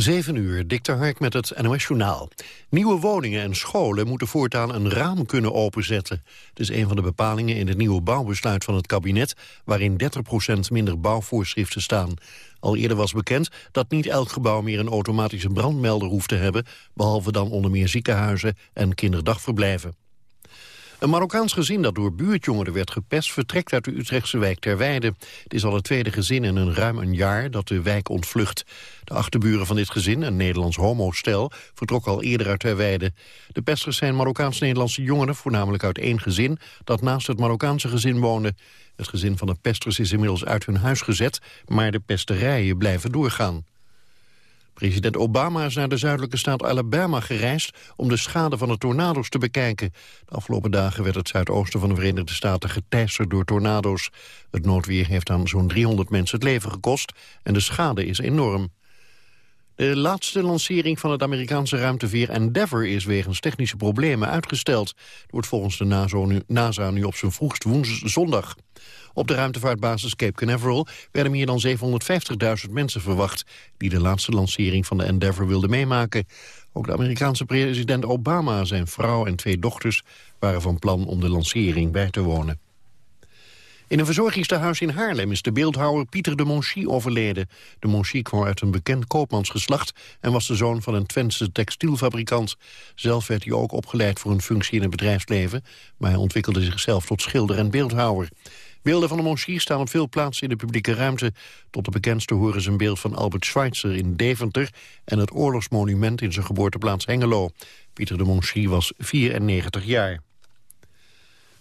7 uur, Dikter Hark met het NOS Journaal. Nieuwe woningen en scholen moeten voortaan een raam kunnen openzetten. Het is een van de bepalingen in het nieuwe bouwbesluit van het kabinet... waarin 30% minder bouwvoorschriften staan. Al eerder was bekend dat niet elk gebouw meer een automatische brandmelder hoeft te hebben... behalve dan onder meer ziekenhuizen en kinderdagverblijven. Een Marokkaans gezin dat door buurtjongeren werd gepest... vertrekt uit de Utrechtse wijk Terweide. Het is al het tweede gezin in een ruim een jaar dat de wijk ontvlucht. De achterburen van dit gezin, een Nederlands homostel... vertrok al eerder uit Terweide. De pesters zijn Marokkaans-Nederlandse jongeren... voornamelijk uit één gezin dat naast het Marokkaanse gezin woonde. Het gezin van de pesters is inmiddels uit hun huis gezet... maar de pesterijen blijven doorgaan. President Obama is naar de zuidelijke staat Alabama gereisd... om de schade van de tornado's te bekijken. De afgelopen dagen werd het zuidoosten van de Verenigde Staten geteisterd door tornado's. Het noodweer heeft aan zo'n 300 mensen het leven gekost... en de schade is enorm. De laatste lancering van het Amerikaanse ruimteveer Endeavour is wegens technische problemen uitgesteld. Het wordt volgens de NASA nu, op zijn vroegst woensdag zondag. Op de ruimtevaartbasis Cape Canaveral werden meer dan 750.000 mensen verwacht... die de laatste lancering van de Endeavour wilden meemaken. Ook de Amerikaanse president Obama, zijn vrouw en twee dochters... waren van plan om de lancering bij te wonen. In een verzorgingstehuis in Haarlem is de beeldhouwer Pieter de Monchy overleden. De Monchy kwam uit een bekend koopmansgeslacht... en was de zoon van een Twentse textielfabrikant. Zelf werd hij ook opgeleid voor een functie in het bedrijfsleven... maar hij ontwikkelde zichzelf tot schilder en beeldhouwer. Beelden van de Monchy staan op veel plaatsen in de publieke ruimte. Tot de bekendste horen zijn beeld van Albert Schweitzer in Deventer... en het oorlogsmonument in zijn geboorteplaats Hengelo. Pieter de Monchy was 94 jaar.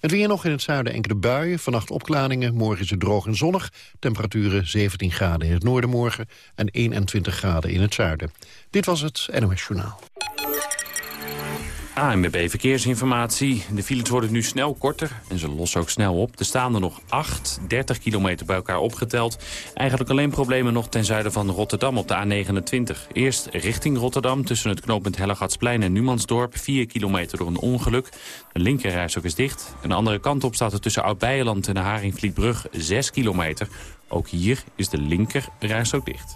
Het weer nog in het zuiden enkele buien. Vannacht opklaringen. Morgen is het droog en zonnig. Temperaturen 17 graden in het noorden morgen en 21 graden in het zuiden. Dit was het NOS Journaal. ANWB Verkeersinformatie. De files worden nu snel korter en ze lossen ook snel op. Er staan er nog 8, 30 kilometer bij elkaar opgeteld. Eigenlijk alleen problemen nog ten zuiden van Rotterdam op de A29. Eerst richting Rotterdam tussen het knooppunt Hellegatsplein en Numansdorp. 4 kilometer door een ongeluk. De linkerreis ook is dicht. Een andere kant op staat er tussen Oud-Beijerland en de Haringvlietbrug 6 kilometer. Ook hier is de linkerreis ook dicht.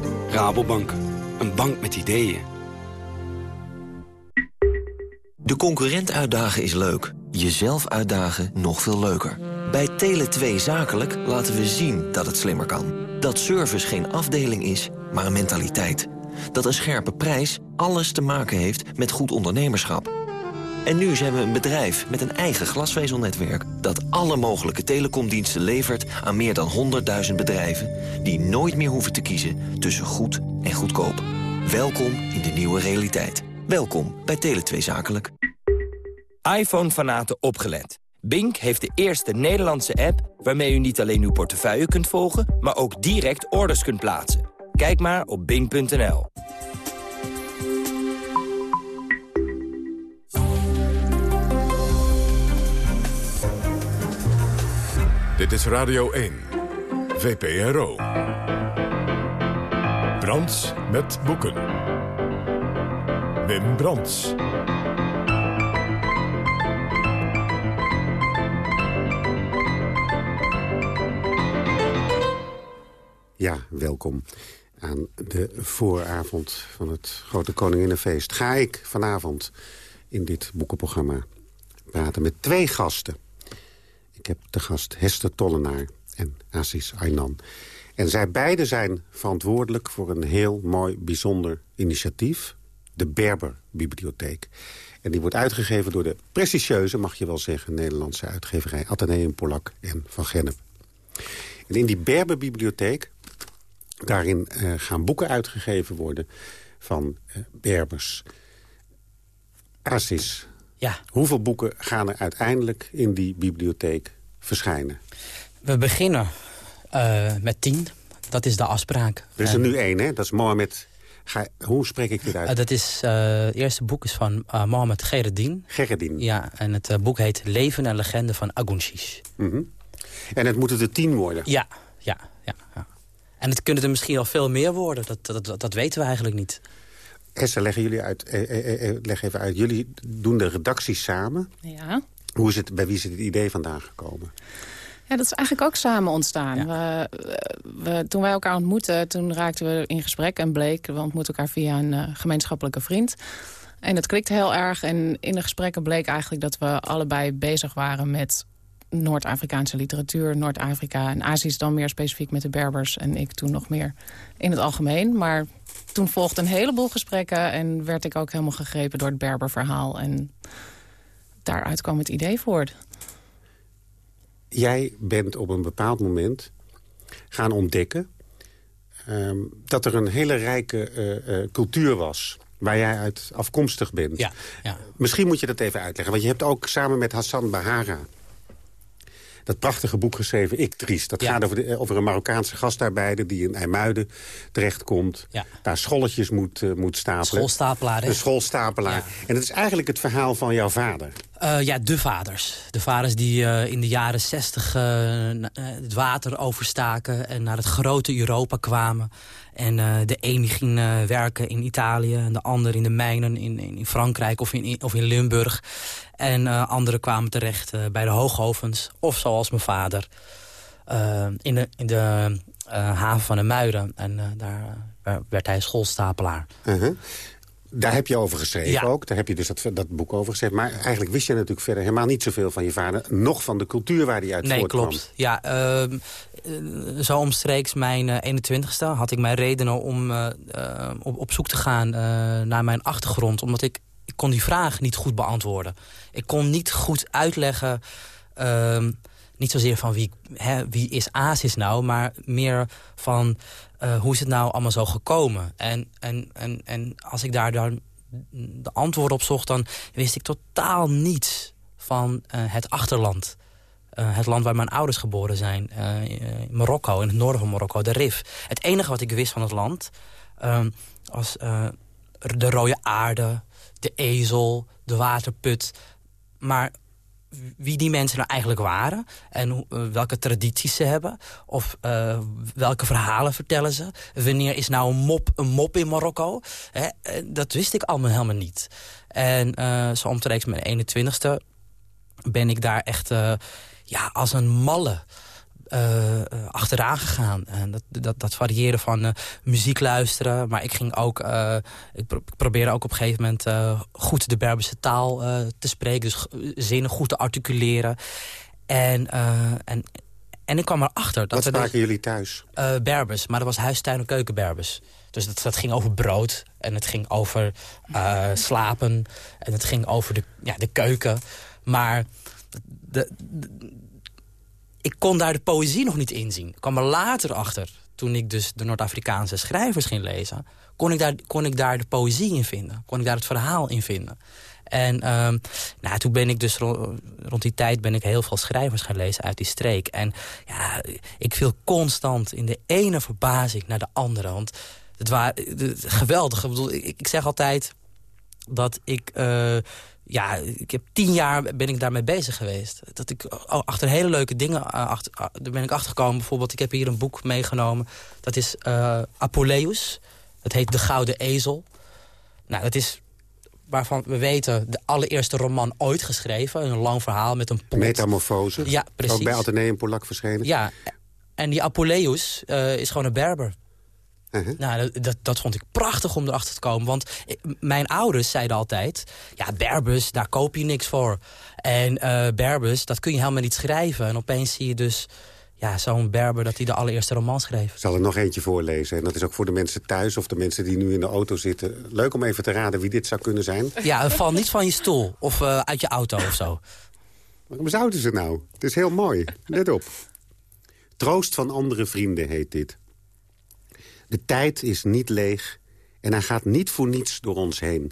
Rabobank, een bank met ideeën. De concurrent uitdagen is leuk. Jezelf uitdagen nog veel leuker. Bij Tele2 Zakelijk laten we zien dat het slimmer kan. Dat service geen afdeling is, maar een mentaliteit. Dat een scherpe prijs alles te maken heeft met goed ondernemerschap. En nu zijn we een bedrijf met een eigen glasvezelnetwerk... dat alle mogelijke telecomdiensten levert aan meer dan 100.000 bedrijven... die nooit meer hoeven te kiezen tussen goed en goedkoop. Welkom in de nieuwe realiteit. Welkom bij Tele2 Zakelijk. iPhone-fanaten opgelet. Bink heeft de eerste Nederlandse app waarmee u niet alleen uw portefeuille kunt volgen... maar ook direct orders kunt plaatsen. Kijk maar op bink.nl. Dit is Radio 1, VPRO. Brands met boeken. Wim Brands. Ja, welkom aan de vooravond van het Grote Koninginnenfeest. Ga ik vanavond in dit boekenprogramma praten met twee gasten... Ik heb de gast Hester Tollenaar en Aziz Aynan. En zij beiden zijn verantwoordelijk voor een heel mooi, bijzonder initiatief. De Berber Bibliotheek. En die wordt uitgegeven door de prestigieuze, mag je wel zeggen... Nederlandse uitgeverij Atheneum Polak en Van Gennep. En in die Berber Bibliotheek, daarin uh, gaan boeken uitgegeven worden... van uh, Berbers. Aziz, ja. Hoeveel boeken gaan er uiteindelijk in die bibliotheek verschijnen? We beginnen Uh, met tien. Dat is de afspraak. Er is er nu één, hè? Dat is Mohammed... Ga, hoe spreek ik dit uit? Uh, dat is, uh, het eerste boek is van uh, Mohammed Geredin. Geredin. Ja, en het boek heet Leven en Legende van Agunshish. Mm -hmm. En het moeten er tien worden? Ja, ja, ja. ja. En het kunnen er misschien al veel meer worden. Dat, dat, dat, dat weten we eigenlijk niet. Esther, leggen jullie uit, eh, eh, leg even uit. Jullie doen de redacties samen. Ja. Hoe is het, bij wie is het idee vandaan gekomen? Ja, dat is eigenlijk ook samen ontstaan. Ja. We, we, toen wij elkaar ontmoetten, toen raakten we in gesprek en bleek... we ontmoeten elkaar via een uh, gemeenschappelijke vriend. En dat klikte heel erg. En in de gesprekken bleek eigenlijk dat we allebei bezig waren met Noord-Afrikaanse literatuur. Noord-Afrika en Azië is dan meer specifiek met de Berbers. En ik toen nog meer in het algemeen. Maar toen volgde een heleboel gesprekken. En werd ik ook helemaal gegrepen door het Berberverhaal. En daaruit kwam het idee voort. Jij bent op een bepaald moment gaan ontdekken... Um, dat er een hele rijke uh, uh, cultuur was waar jij uit afkomstig bent. Ja, ja. Misschien moet je dat even uitleggen. Want je hebt ook samen met Hassan Bahara dat prachtige boek geschreven, Ik Triest. Dat Ja. gaat over, de, over een Marokkaanse gastarbeider die in IJmuiden terechtkomt. Ja. Daar scholletjes moet, eh, moet stapelen. Schoolstapelaar, hè? Een schoolstapelaar. Ja. En dat is eigenlijk het verhaal van jouw vader. Eh, ja, de vaders. De vaders die eh, in de jaren zestig het water overstaken... en naar het grote Europa kwamen. En eh, de een ging eh, werken in Italië... en de ander in de mijnen in, in Frankrijk of in, of in Limburg. En uh, anderen kwamen terecht uh, bij de hoogovens. Of zoals mijn vader uh, in de, in de haven van de Muiden. En daar werd hij schoolstapelaar. -huh. Daar heb je over geschreven Ja. ook. Daar heb je dus dat, dat boek over geschreven. Maar eigenlijk wist je natuurlijk verder helemaal niet zoveel van je vader. Nog van de cultuur waar hij uit Nee, voortkwam. klopt. Ja, ehm, eh, zo omstreeks mijn eh, 21ste had ik mijn redenen om eh, eh, op, op zoek te gaan eh, naar mijn achtergrond. Omdat ik, ik kon die vraag niet goed beantwoorden. Ik kon niet goed uitleggen... ehm, niet zozeer van wie, wie is Aziz nou, maar meer van uh, hoe is het nou allemaal zo gekomen. En, en, en, en als ik daar dan de antwoorden op zocht, dan wist ik totaal niets van uh, het achterland. Uh, het land waar mijn ouders geboren zijn. Marokko, in het noorden van Marokko, de Rif. Het enige wat ik wist van het land um, was de rode aarde, de ezel, de waterput. Maar wie die mensen nou eigenlijk waren... en uh, welke tradities ze hebben... of uh, welke verhalen vertellen ze. Wanneer is nou een mop een mop in Marokko? Hè? Dat wist ik allemaal helemaal niet. En zo omstreeks mijn 21ste ben ik daar echt ja, als een malle... Uh, achteraan gegaan. En dat, dat, dat varieerde van uh, muziek luisteren. Maar ik ging ook. Uh, ik, pro ik, probeerde ook op een gegeven moment goed de Berberse taal te spreken. Dus zinnen goed te articuleren. En, en, en ik kwam erachter. Dat Wat spraken jullie thuis? Berbers, maar dat was huistuin- en keukenberbers. Dus dat, dat ging over brood. En het ging over slapen. En het ging over de, ja, de keuken. Maar. De, de, ik kon daar de poëzie nog niet inzien. Ik kwam er later achter, toen ik dus de Noord-Afrikaanse schrijvers ging lezen... Kon ik, daar, kon ik daar de poëzie in vinden. Kon ik daar het verhaal in vinden. En um, nou, toen ben ik dus rond, die tijd ben ik heel veel schrijvers gaan lezen uit die streek. En ja, ik viel constant in de ene verbazing naar de andere. Want het was geweldig. Ik, bedoel, ik, zeg altijd dat ik... Uh, ja, ik heb tien jaar ben ik daarmee bezig geweest. Dat ik achter hele leuke dingen, achter, daar ben ik achtergekomen. Bijvoorbeeld, ik heb hier een boek meegenomen. Dat is uh, Apuleius. Dat heet De Gouden Ezel. Nou, dat is waarvan we weten de allereerste roman ooit geschreven. Een lang verhaal met een plot. Metamorfose. Ja, precies. Ook bij Atheneum Polak verschenen. Ja, en die Apuleius uh, is gewoon een Berber. Uh -huh. Nou, dat, dat vond ik prachtig om erachter te komen. Want mijn ouders zeiden altijd... ja, Berbers, daar koop je niks voor. En uh, Berbers, dat kun je helemaal niet schrijven. En opeens zie je dus ja, zo'n Berber dat hij de allereerste roman schreef. Ik zal er nog eentje voorlezen. En dat is ook voor de mensen thuis of de mensen die nu in de auto zitten. Leuk om even te raden wie dit zou kunnen zijn. Ja, val niet van je stoel of uh, uit je auto of zo. Waarom zouden ze nou? Het is heel mooi. Let op. Troost van andere vrienden heet dit. De tijd is niet leeg en hij gaat niet voor niets door ons heen.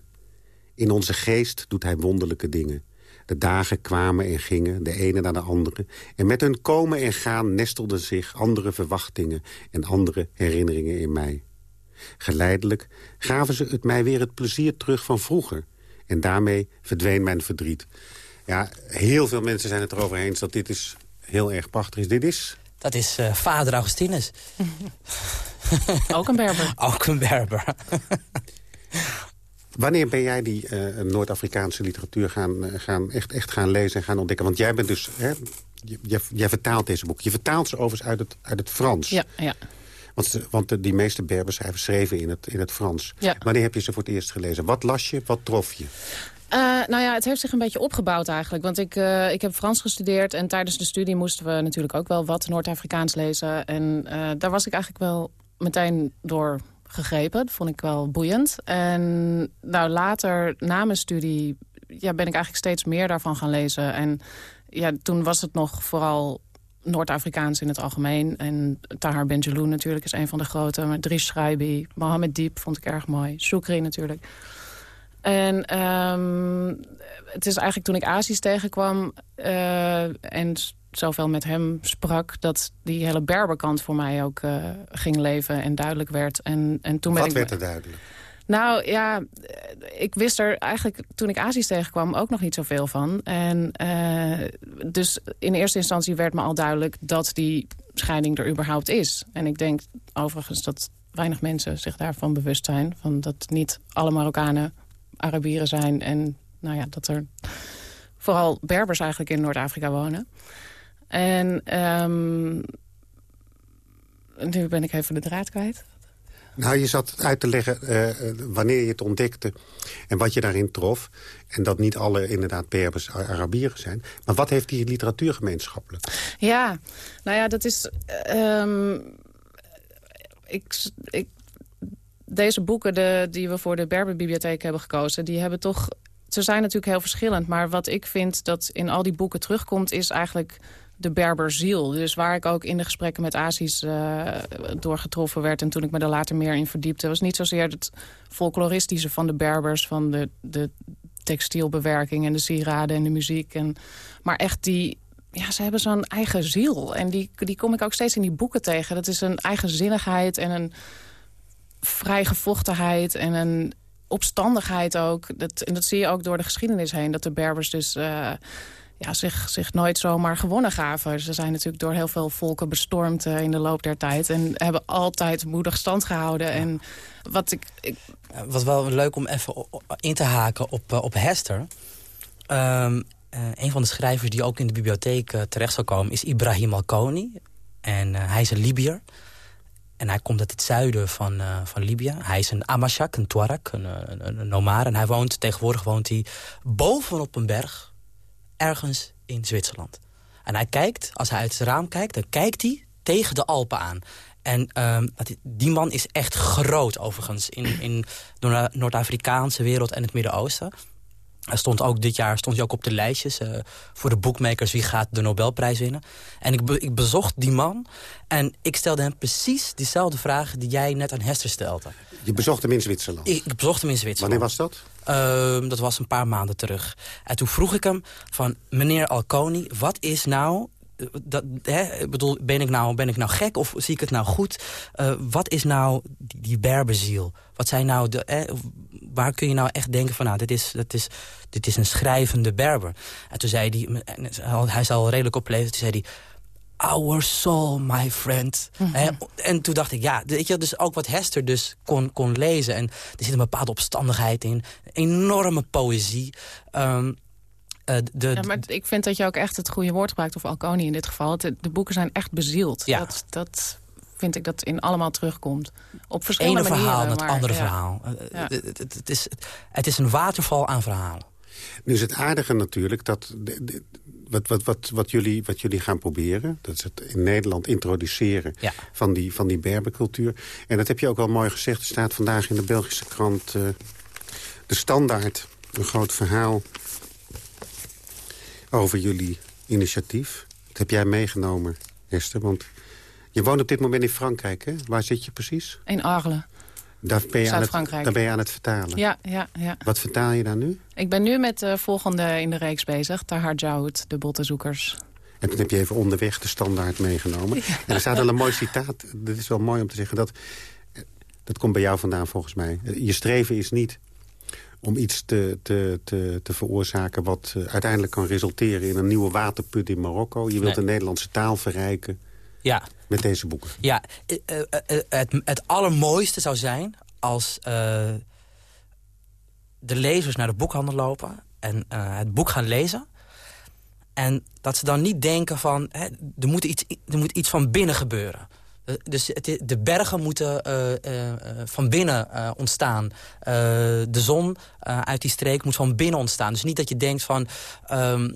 In onze geest doet hij wonderlijke dingen. De dagen kwamen en gingen, de ene naar de andere. En met hun komen en gaan nestelden zich andere verwachtingen... en andere herinneringen in mij. Geleidelijk gaven ze het mij weer het plezier terug van vroeger. En daarmee verdween mijn verdriet. Ja, heel veel mensen zijn het erover eens dat dit is heel erg prachtig is. Dit is... Dat is uh, vader Augustinus. Ook een berber. Ook een berber. Wanneer ben jij die uh, Noord-Afrikaanse literatuur gaan, uh, gaan, echt, echt gaan lezen en gaan ontdekken? Want jij bent dus... Hè, jij, jij vertaalt deze boek. Je vertaalt ze overigens uit het, uit het Frans. Ja, ja. Want, want de, die meeste Berberschrijvers schreven in het, in het Frans. Ja. Wanneer heb je ze voor het eerst gelezen? Wat las je? Wat trof je? Uh, nou ja, het heeft zich een beetje opgebouwd eigenlijk. Want ik, uh, ik heb Frans gestudeerd en tijdens de studie moesten we natuurlijk ook wel wat Noord-Afrikaans lezen. En uh, daar was ik eigenlijk wel meteen door gegrepen. Dat vond ik wel boeiend. En nou, later, na mijn studie, ja, ben ik eigenlijk steeds meer daarvan gaan lezen. En ja, toen was het nog vooral Noord-Afrikaans in het algemeen. En Tahar Benjeloun natuurlijk is een van de grote. Maar Dries Schreibi, Mohammed Diep vond ik erg mooi. Shukri natuurlijk. En um, het is eigenlijk toen ik Azisch tegenkwam... Uh, en zoveel met hem sprak... dat die hele Berberkant voor mij ook uh, ging leven en duidelijk werd. En, en toen Wat ben ik, werd er duidelijk? Nou ja, ik wist er eigenlijk toen ik Azisch tegenkwam ook nog niet zoveel van. En uh, dus in eerste instantie werd me al duidelijk dat die scheiding er überhaupt is. En ik denk overigens dat weinig mensen zich daarvan bewust zijn. Van dat niet alle Marokkanen Arabieren zijn. En nou ja, dat er vooral Berbers eigenlijk in Noord-Afrika wonen. En um, nu ben ik even de draad kwijt. Nou, je zat uit te leggen uh, wanneer je het ontdekte en wat je daarin trof. En dat niet alle inderdaad Berbers Arabieren zijn. Maar wat heeft die literatuur gemeenschappelijk? Ja, nou ja, dat is... Um, ik, ik, deze boeken de, die we voor de Berberbibliotheek hebben gekozen... die hebben toch... Ze zijn natuurlijk heel verschillend. Maar wat ik vind dat in al die boeken terugkomt... is eigenlijk de Berberziel. Dus waar ik ook in de gesprekken met Azisch uh, doorgetroffen werd... en toen ik me daar later meer in verdiepte... was niet zozeer het folkloristische van de Berbers... van de, de textielbewerking en de sieraden en de muziek. En, maar echt die... Ja, ze hebben zo'n eigen ziel. En die, die kom ik ook steeds in die boeken tegen. Dat is een eigenzinnigheid en een vrijgevochtenheid... en een opstandigheid ook. Dat, en dat zie je ook door de geschiedenis heen. Dat de Berbers dus... Uh, ja, zich, zich nooit zomaar gewonnen gaven. Ze zijn natuurlijk door heel veel volken bestormd uh, in de loop der tijd. En hebben altijd moedig stand gehouden. En wat ik, ik... Wat wel leuk om even in te haken op, uh, op Hester. Uh, een van de schrijvers die ook in de bibliotheek terecht zal komen... is Ibrahim Al-Koni. En hij is een Libiër. En hij komt uit het zuiden van, van Libië. Hij is een Amashak, een Tuareg, een, een, een nomade. En hij woont, tegenwoordig woont hij bovenop een berg ergens in Zwitserland. En hij kijkt, als hij uit het raam kijkt, dan kijkt hij tegen de Alpen aan. En um, die man is echt groot overigens in, in de Noord-Afrikaanse wereld en het Midden-Oosten. Hij stond ook dit jaar stond hij ook op de lijstjes uh, voor de boekmakers wie gaat de Nobelprijs winnen. En ik, be, ik bezocht die man en ik stelde hem precies diezelfde vragen die jij net aan Hester stelde. Je bezocht hem in Zwitserland? Ik, ik bezocht hem in Zwitserland. Wanneer was dat? Uh, dat was een paar maanden terug. En toen vroeg ik hem van, meneer Alconi, wat is nou... Dat, hè, bedoel, ben ik, nou, ben ik nou gek of zie ik het nou goed? Uh, wat is nou die, die berberziel? Wat zijn nou de, hè, waar kun je nou echt denken van... nou, dit is, dit is, dit is een schrijvende berber. En toen zei hij, hij is al redelijk op leeftijd... toen zei hij, Our soul, my friend. Mm -hmm. En toen dacht ik, ja, weet je, dus ook wat Hester dus kon, kon lezen. En er zit een bepaalde opstandigheid in. Enorme poëzie. Um, uh, de, ja, maar ik vind dat je ook echt het goede woord gebruikt, of Alconi in dit geval. De, de boeken zijn echt bezield. Ja. Dat, dat vind ik dat in allemaal terugkomt. Op verschillende Ene verhaal manieren. het maar, andere ja. verhaal. Ja. Het, het, het, is, het is een waterval aan verhalen. Nu is het aardige natuurlijk dat... De, de, wat, wat, wat, wat, jullie, wat jullie gaan proberen, dat is het in Nederland introduceren ja. van, die, van die berbercultuur. En dat heb je ook al mooi gezegd. Er staat vandaag in de Belgische krant uh, De Standaard. Een groot verhaal over jullie initiatief. Dat heb jij meegenomen, Esther. Want je woont op dit moment in Frankrijk, hè? Waar zit je precies? In Arles. Daar ben, je aan het, daar ben je aan het vertalen. Ja, ja, ja. Wat vertaal je daar nu? Ik ben nu met de volgende in de reeks bezig. Tahar Joud, de bottenzoekers. En toen heb je even onderweg de standaard meegenomen. En er staat wel een mooi citaat. Dat is wel mooi om te zeggen. Dat, dat komt bij jou vandaan volgens mij. Je streven is niet om iets te, te, te, te veroorzaken... wat eh, uiteindelijk kan resulteren in een nieuwe waterput in Marokko. Je wilt Nee. de Nederlandse taal verrijken Ja, met deze boeken. Ja, eh, eh, het, het allermooiste zou zijn als de lezers naar de boekhandel lopen... en het boek gaan lezen. En dat ze dan niet denken van, hè, er, moet iets, er moet iets van binnen gebeuren. Eh, Dus de bergen moeten eh, eh, van binnen ontstaan. De zon uit die streek moet van binnen ontstaan. Dus niet dat je denkt van... ehm,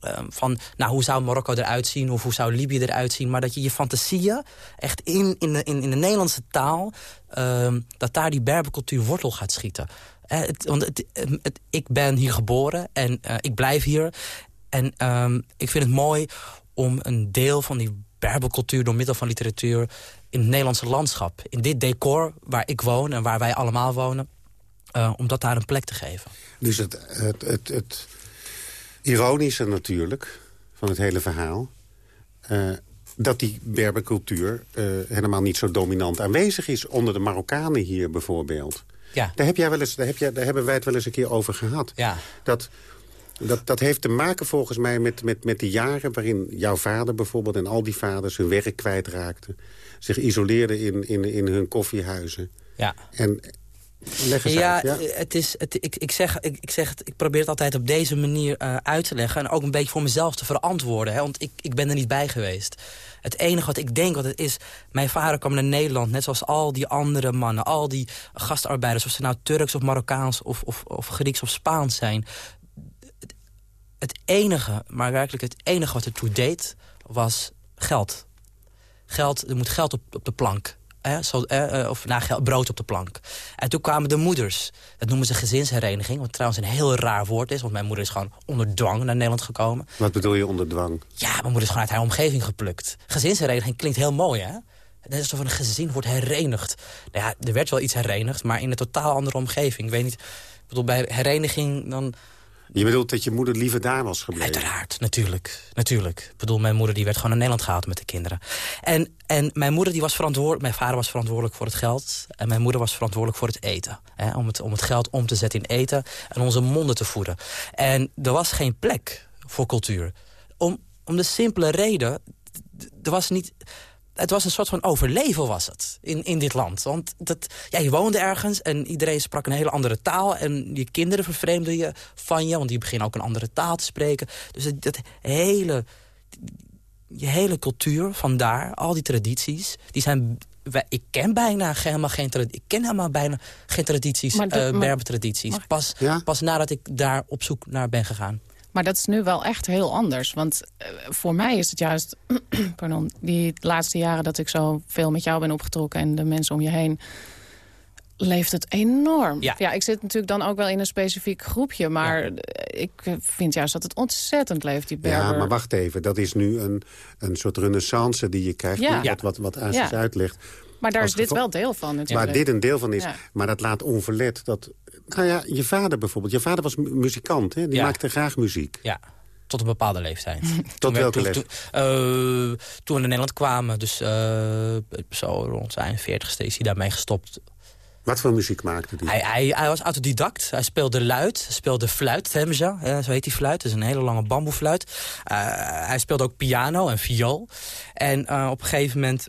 ehm, van, nou, hoe zou Marokko eruit zien of hoe zou Libië eruit zien... maar dat je je fantasieën echt in, in, de, in, de Nederlandse taal... ehm, dat daar die berbercultuur wortel gaat schieten. Eh, want ik ben hier geboren en ik blijf hier. En ik vind het mooi om een deel van die berbercultuur... door middel van literatuur in het Nederlandse landschap... in dit decor waar ik woon en waar wij allemaal wonen... eh, om dat daar een plek te geven. Dus het, het, het, het ironische natuurlijk van het hele verhaal... eh, dat die berbercultuur eh, helemaal niet zo dominant aanwezig is... onder de Marokkanen hier bijvoorbeeld. Ja, Daar, heb jij wel eens, daar, heb jij, daar hebben wij het wel eens een keer over gehad. ja. Dat, dat, dat heeft te maken volgens mij met, met, met de jaren waarin jouw vader bijvoorbeeld... en al die vaders hun werk kwijtraakten. Zich isoleerden in, in, in hun koffiehuizen. ja. En leg eens Ja, uit. Ja? Het is, het, ik, ik, zeg, ik, ik, zeg het, ik probeer het altijd op deze manier eh, uit te leggen... en ook een beetje voor mezelf te verantwoorden. Hè, want ik, ik ben er niet bij geweest. Het enige wat ik denk wat het is... mijn vader kwam naar Nederland, net zoals al die andere mannen... al die gastarbeiders, of ze nou Turks of Marokkaans... of, of, of Grieks of Spaans zijn. Het, enige, maar werkelijk het enige wat ertoe deed... was geld. Geld, er moet geld op, op de plank. Hè, zo, eh, of nou, geld, brood op de plank. En toen kwamen de moeders. Dat noemen ze gezinshereniging. Wat trouwens een heel raar woord is. Want mijn moeder is gewoon onder dwang naar Nederland gekomen. Wat bedoel je onder dwang? Ja, mijn moeder is gewoon uit haar omgeving geplukt. Gezinshereniging klinkt heel mooi, hè? Net alsof een gezin wordt herenigd. Nou ja, er werd wel iets herenigd, maar in een totaal andere omgeving. Ik weet niet, ik bedoel, bij hereniging dan... Je bedoelt dat je moeder liever daar was gebleven? Uiteraard, natuurlijk. natuurlijk. Ik bedoel, mijn moeder die werd gewoon naar Nederland gehaald met de kinderen. En, en mijn moeder die was verantwoordelijk... Mijn vader was verantwoordelijk voor het geld. En mijn moeder was verantwoordelijk voor het eten. Hè, om, het, om het geld om te zetten in eten. En onze monden te voeden. En er was geen plek voor cultuur. Om, om de simpele reden... Er was niet... Het was een soort van overleven was het in, in dit land. Want dat, ja, je woonde ergens en iedereen sprak een hele andere taal. En je kinderen vervreemden je van je, want die beginnen ook een andere taal te spreken. Dus dat, dat hele, je hele cultuur vandaar, al die tradities, die zijn... Ik ken bijna helemaal geen tradities. Ik ken helemaal bijna geen tradities, Maar de- eh ik- Pas, Ja? pas nadat ik daar op zoek naar ben gegaan. Maar dat is nu wel echt heel anders. Want eh, voor mij is het juist... pardon, die laatste jaren dat ik zo veel met jou ben opgetrokken... en de mensen om je heen... leeft het enorm. Ja. ik zit natuurlijk dan ook wel in een specifiek groepje... maar ik vind juist dat het ontzettend leeft, die berber. Ja, maar wacht even. Dat is nu een, een soort renaissance die je krijgt. Ja. Wat, wat, wat Aziz Ja. uitlegt. Maar daar als is dit wel deel van natuurlijk. Waar dit een deel van is. Ja. Maar dat laat onverlet dat... Nou ja, je vader bijvoorbeeld. Je vader was mu- muzikant, hè? Die Ja. maakte graag muziek. Ja, tot een bepaalde leeftijd. Tot we- welke toen, leeftijd? Toen, eh, toen we naar Nederland kwamen, dus eh, zo rond zijn 40ste is hij daarmee gestopt. Wat voor muziek maakte die? Hij, hij, hij was autodidact. Hij speelde luid, hij speelde fluit, temja, zo heet die fluit. Dat is een hele lange bamboefluit. Eh, hij speelde ook piano en viool. En eh, op een gegeven moment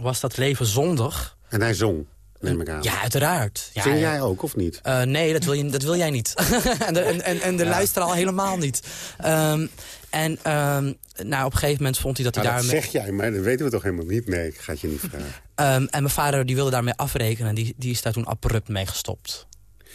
was dat leven zondig. En hij zong, neem ik aan. Ja, uiteraard. Ja, Zing ja. jij ook, of niet? Eh, nee, dat wil, je, dat wil jij niet. en de, en, en, de luisteraar al helemaal niet. Ehm, en ehm, nou, op een gegeven moment vond hij dat hij Nou, dat daarmee... zeg jij, maar dat weten we toch helemaal niet? Nee, ik ga het je niet vragen. Ehm, en mijn vader die wilde daarmee afrekenen. En die, die is daar toen abrupt mee gestopt.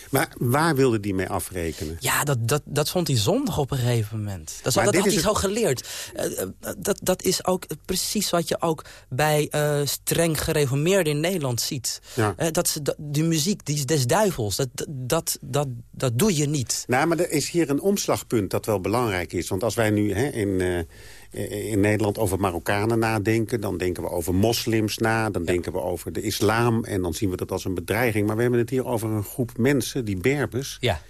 Maar waar wilde die mee afrekenen? Ja, dat, dat, dat vond hij zondig op een gegeven moment. Dat, Maar dat had hij zo geleerd. Eh, eh, dat, dat is ook precies wat je ook bij eh, streng gereformeerden in Nederland ziet. Ja. Dat ze, dat, die muziek die is des duivels. Dat, dat, dat, dat doe je niet. Nou, maar er is hier een omslagpunt dat wel belangrijk is. Want als wij nu hè, in, in Nederland over Marokkanen nadenken. Dan denken we over moslims na. Dan denken we over de islam. En dan zien we dat als een bedreiging. Maar we hebben het hier over een groep mensen, die Berbers... Ja.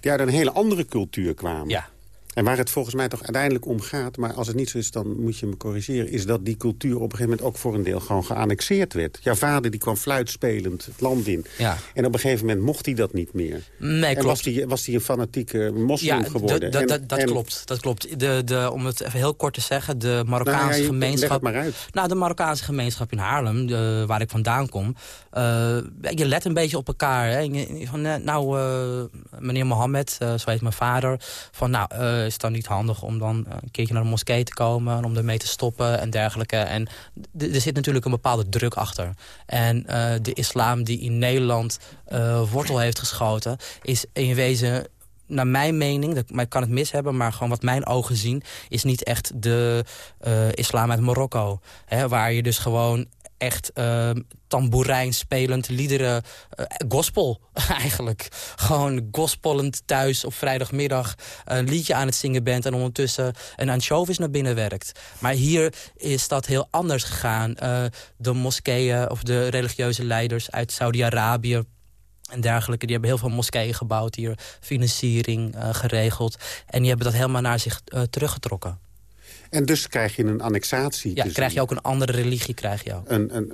die uit een hele andere cultuur kwamen. Ja. En waar het volgens mij toch uiteindelijk om gaat... maar als het niet zo is, dan moet je me corrigeren... is dat die cultuur op een gegeven moment ook voor een deel gewoon geannexeerd werd. Jouw vader die kwam fluitspelend het land in. Ja. En op een gegeven moment mocht hij dat niet meer. Nee, en klopt. was hij was die een fanatieke moslim Ja, geworden. En- dat- en- klopt. Dat klopt. De, de, om het even heel kort te zeggen, de Marokkaanse Nou ja, gemeenschap... leg het maar uit. Nou, de Marokkaanse gemeenschap in Haarlem, de- waar ik vandaan kom... eh, je let een beetje op elkaar. Hè. Je- Van, eh, nou, eh, meneer Mohammed, zo heet mijn vader... van nou, is het dan niet handig om dan een keertje naar de moskee te komen... en om ermee te stoppen en dergelijke. En er zit natuurlijk een bepaalde druk achter. En eh, de islam die in Nederland eh, wortel heeft geschoten... is in wezen naar mijn mening, maar ik kan het mis hebben... maar gewoon wat mijn ogen zien, is niet echt de eh, islam uit Marokko. Hè, waar je dus gewoon echt uh, tamboerijn spelend liederen... eh, gospel eigenlijk. Gewoon gospelend thuis op vrijdagmiddag... een liedje aan het zingen bent en ondertussen een anchovis naar binnen werkt. Maar hier is dat heel anders gegaan. Eh, de moskeeën of de religieuze leiders uit Saudi-Arabië en dergelijke. Die hebben heel veel moskeeën gebouwd hier, financiering uh, geregeld. En die hebben dat helemaal naar zich teruggetrokken. En dus krijg je een annexatie. Ja, krijg je ook een andere religie. Krijg je ook. Een, een,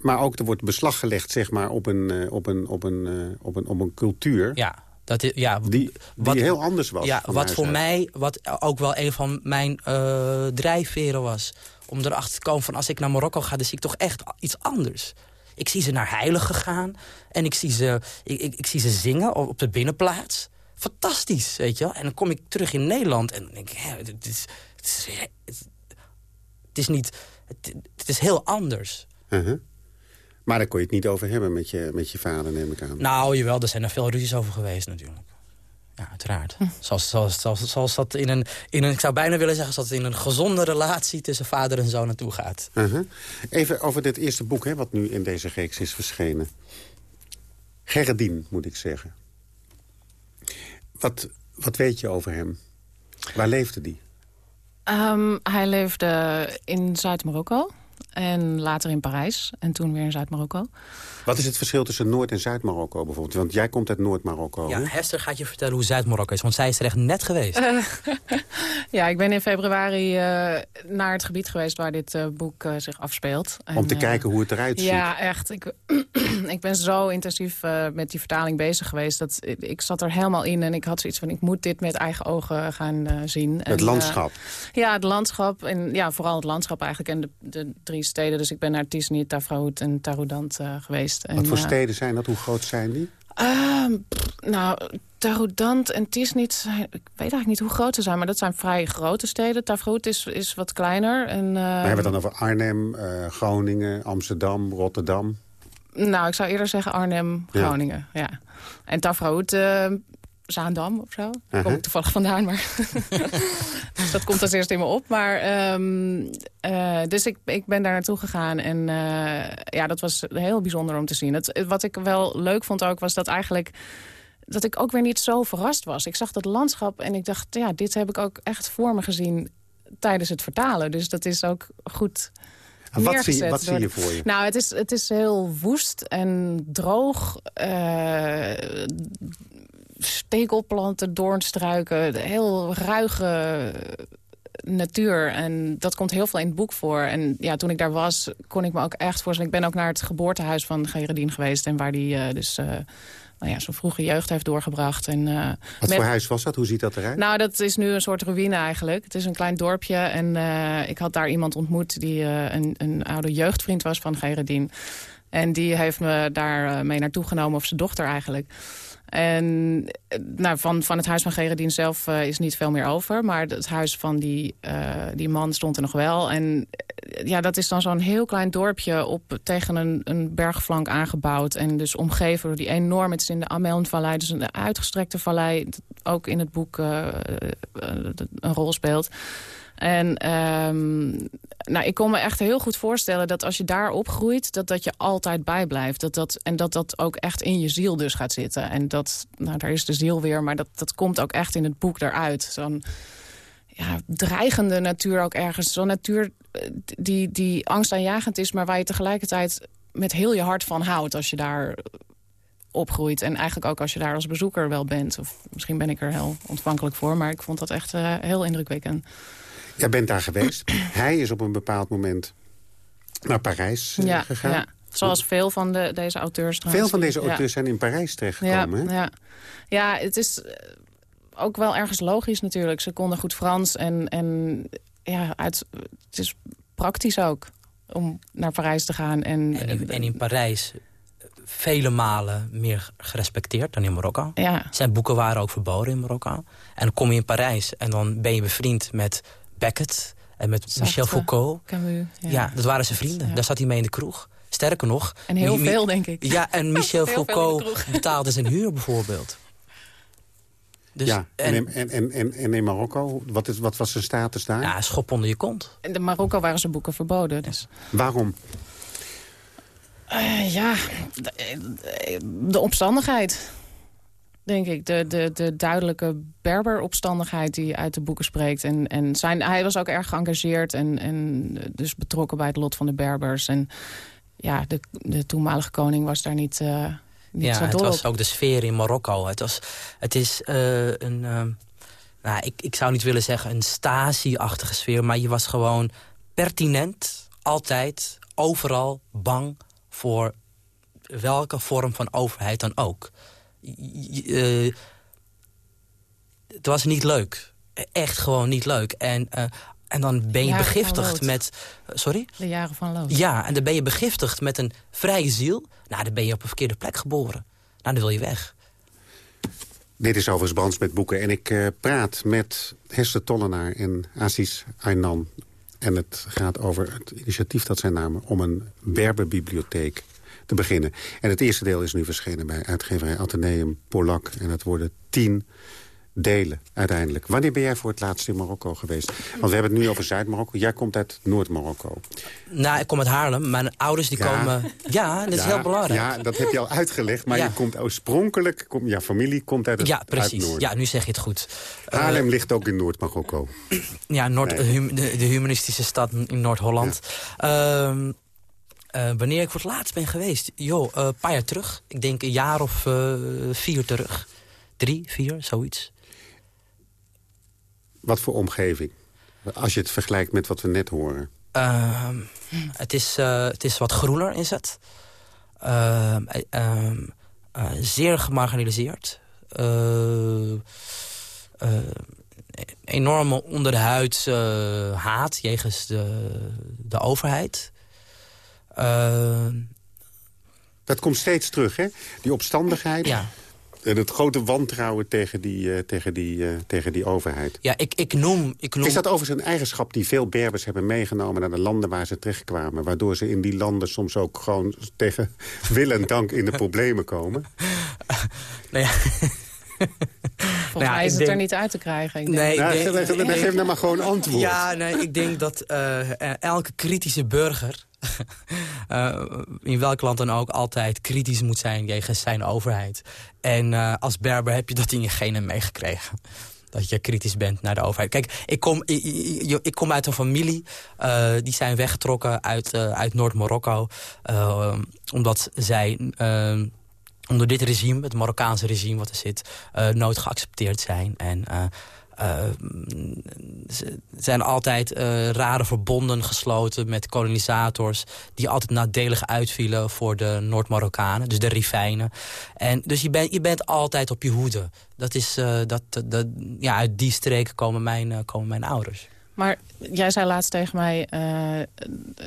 maar ook er wordt beslag gelegd zeg maar, op, een, uh, op, een, op, een, uh, op, een, op een cultuur. Ja, dat is, ja, die, die wat, heel anders was. Ja, wat voor uit. mij, wat ook wel een van mijn uh, drijfveren was. Om erachter te komen van als ik naar Marokko ga, dan zie ik toch echt iets anders. Ik zie ze naar heiligen gaan. En ik zie ze, ik, ik, ik zie ze zingen op de binnenplaats. Fantastisch, weet je wel. En dan kom ik terug in Nederland en dan denk ik... Hè, het, is, het, is, het is niet... Het, het, is heel anders. Uh -huh. Maar daar kon je het niet over hebben met je, met je vader, neem ik aan. Nou, jawel, er zijn er veel ruzies over geweest natuurlijk. Ja, uiteraard. Hm. Zoals, zoals, zoals, zoals dat in een, in een... Ik zou bijna willen zeggen... zoals het in een gezonde relatie tussen vader en zoon naartoe gaat. Uh -huh. Even over dit eerste boek, hè, wat nu in deze reeks is verschenen. Gerardine, moet ik zeggen. Wat, wat weet je over hem? Waar leefde die? Um, hij leefde in Zuid-Marokko. En later in Parijs. En toen weer in Zuid-Marokko. Wat is het verschil tussen Noord- en Zuid-Marokko bijvoorbeeld? Want jij komt uit Noord-Marokko. Ja, Hester gaat je vertellen hoe Zuid-Marokko is. Want zij is er echt net geweest. Uh, ja, ik ben in februari uh, naar het gebied geweest waar dit uh, boek zich afspeelt. Om en, te kijken hoe het eruit ziet. Ja, echt. Ik, ik ben zo intensief met die vertaling bezig geweest. Dat ik, ik, zat er helemaal in en ik had zoiets van... ik moet dit met eigen ogen gaan zien. Het en, landschap. ja, het landschap. En ja, vooral het landschap eigenlijk. En de, de drie steden. Dus ik ben naar Tisni, Tafraout en Taroudant geweest. En, Wat voor steden zijn dat? Hoe groot zijn die? Pff, nou, Taroudant en Tisnit zijn... Ik weet eigenlijk niet hoe groot ze zijn, maar dat zijn vrij grote steden. Tafroet is, is wat kleiner. En, uh, we hebben het dan over Arnhem, uh, Groningen, Amsterdam, Rotterdam. Nou, ik zou eerder zeggen Arnhem, Groningen. Ja. ja. En Tafroet... Uh, Zaandam of zo. Daar uh -huh. kom ik toevallig vandaan, maar dus dat komt als eerst in me op. Maar, um, uh, dus ik, ik ben daar naartoe gegaan en uh, ja, dat was heel bijzonder om te zien. Het, wat ik wel leuk vond ook, was dat eigenlijk dat ik ook weer niet zo verrast was. Ik zag dat landschap en ik dacht, ja, dit heb ik ook echt voor me gezien tijdens het vertalen. Dus dat is ook goed wat zie, je, wat zie je voor je? Nou, het is, het is heel woest en droog. Uh, stekelplanten, doornstruiken, heel ruige natuur. En dat komt heel veel in het boek voor. En ja, toen ik daar was, kon ik me ook echt voorstellen... Ik ben ook naar het geboortehuis van Gerardine geweest... en waar die uh, dus... Uh, nou ja, zijn vroege jeugd heeft doorgebracht. En, uh, Wat met... voor huis was dat? Hoe ziet dat eruit? Nou, dat is nu een soort ruïne eigenlijk. Het is een klein dorpje en ik had daar iemand ontmoet... die een, een oude jeugdvriend was van Gerardine. En die heeft me daar mee naartoe genomen, of zijn dochter eigenlijk... En nou, van, van het huis van Gerardine zelf uh, is niet veel meer over. Maar het huis van die, uh, die man stond er nog wel. En uh, ja, dat is dan zo'n heel klein dorpje op, tegen een, een bergflank aangebouwd. En dus omgeven door die enorm... Het is in de Amelnvallei, dus een uitgestrekte vallei... ook in het boek een rol speelt. En um, nou, ik kon me echt heel goed voorstellen dat als je daar opgroeit... dat dat je altijd bijblijft. Dat dat, en dat dat ook echt in je ziel dus gaat zitten. En dat, nou, daar is de ziel weer, maar dat, dat komt ook echt in het boek eruit. Zo'n ja, dreigende natuur ook ergens. Zo'n natuur eh, die, die angstaanjagend is, maar waar je tegelijkertijd met heel je hart van houdt als je daar opgroeit. En eigenlijk ook als je daar als bezoeker wel bent. Of misschien ben ik er heel ontvankelijk voor, maar ik vond dat echt uh, heel indrukwekkend. Jij bent daar geweest. Hij is op een bepaald moment naar Parijs uh, ja, gegaan. Ja. Zoals veel van de, deze auteurs. Veel van deze auteurs ja. zijn in Parijs terechtgekomen. Ja, ja. ja, het is ook wel ergens logisch natuurlijk. Ze konden goed Frans en, en ja, uit, het is praktisch ook om naar Parijs te gaan. En, en, in, en in Parijs vele malen meer gerespecteerd dan in Marokko. Ja. Zijn boeken waren ook verboden in Marokko. En dan kom je in Parijs en dan ben je bevriend met Beckett... en met Zachte, Michel Foucault. Camus, ja. ja. dat waren zijn vrienden. Ja. Daar zat hij mee in de kroeg. Sterker nog... En heel veel, denk ik. Ja, en Michel Foucault betaalde zijn huur bijvoorbeeld. Dus, ja, en, en, en, en, en in Marokko, wat, is, wat was zijn status daar? Ja, schop onder je kont. In Marokko waren zijn boeken verboden. Dus. Waarom? Uh, ja, de, de, omstandigheid, denk ik. De, de, de duidelijke Berber-opstandigheid die uit de boeken spreekt. En, en zijn, hij was ook erg geëngageerd en, en dus betrokken bij het lot van de Berbers. En ja, de, de toenmalige koning was daar niet... Uh, ja, het was ook de sfeer in Marokko. Het, was, het is uh, een... Uh, nou, ik, ik zou niet willen zeggen een Stasi-achtige sfeer... maar je was gewoon pertinent, altijd, overal bang voor welke vorm van overheid dan ook. Uh, het was niet leuk. Echt gewoon niet leuk. En, uh, en dan ben je begiftigd met... Sorry? De jaren van Lood. Ja, en dan ben je begiftigd met een vrije ziel. Nou, dan ben je op een verkeerde plek geboren. Nou, dan wil je weg. Dit is overigens Brands met boeken. En ik uh, praat met Hester Tollenaar en Aziz Aynan. En het gaat over het initiatief dat zij namen... om een Berberbibliotheek te beginnen. En het eerste deel is nu verschenen bij uitgeverij Atheneum Polak. En het worden tien delen uiteindelijk. Wanneer ben jij voor het laatst in Marokko geweest? Want we hebben het nu over Zuid-Marokko. Jij komt uit Noord-Marokko. Nou, ik kom uit Haarlem. Mijn ouders die ja. komen... Ja, dat is ja, heel belangrijk. Ja, dat heb je al uitgelegd. Maar Ja. je komt oorspronkelijk... Kom, ja, familie komt uit het Ja, precies. Noord. Ja, nu zeg je het goed. Eh, Haarlem ligt ook in Noord-Marokko. Ja, Noord, Nee. de, de humanistische stad in Noord-Holland. Ehm, eh, wanneer ik voor het laatst ben geweest? Joh, eh, een paar jaar terug. Ik denk een jaar of eh, vier terug. Drie, vier, zoiets. Wat voor omgeving? Als je het vergelijkt met wat we net horen. Ehm, het, is, het is wat groener, is het. Ehm, eh, ehm, eh, zeer gemarginaliseerd. Enorme onder de huid eh, haat jegens de, de overheid. Ehm, Dat komt steeds terug, hè? Die opstandigheid ja. en het grote wantrouwen tegen die, eh, tegen die, eh, tegen die overheid. ja, ik, ik noem... Ik noem Is dat overigens een eigenschap die veel Berbers hebben meegenomen... naar de landen waar ze terechtkwamen? Waardoor ze in die landen soms ook gewoon tegen wil en dank in de problemen komen? nou ja, Volgens ja, mij is het er niet uit te krijgen. Ik denk- nee, ik Nou, denk- geef, geef- geef nou maar gewoon antwoord. Ja, nee, ik denk dat eh, eh, elke kritische burger... eh, in welk land dan ook altijd kritisch moet zijn jegens zijn overheid. En eh, als Berber heb je dat in je genen meegekregen. Dat je kritisch bent naar de overheid. Kijk, ik kom, ik, kom uit een familie. eh, die zijn weggetrokken uit, uit Noord-Marokko. eh, omdat zij... onder dit regime, het Marokkaanse regime wat er zit... eh, nooit geaccepteerd zijn. En ze zijn altijd rare verbonden gesloten met kolonisators... die altijd nadelig uitvielen voor de Noord-Marokkanen, dus de Rifijnen. En, dus je, bent je bent altijd op je hoede. Dat is, dat, dat, ja, uit die streken komen mijn, komen mijn ouders. Maar jij zei laatst tegen mij eh,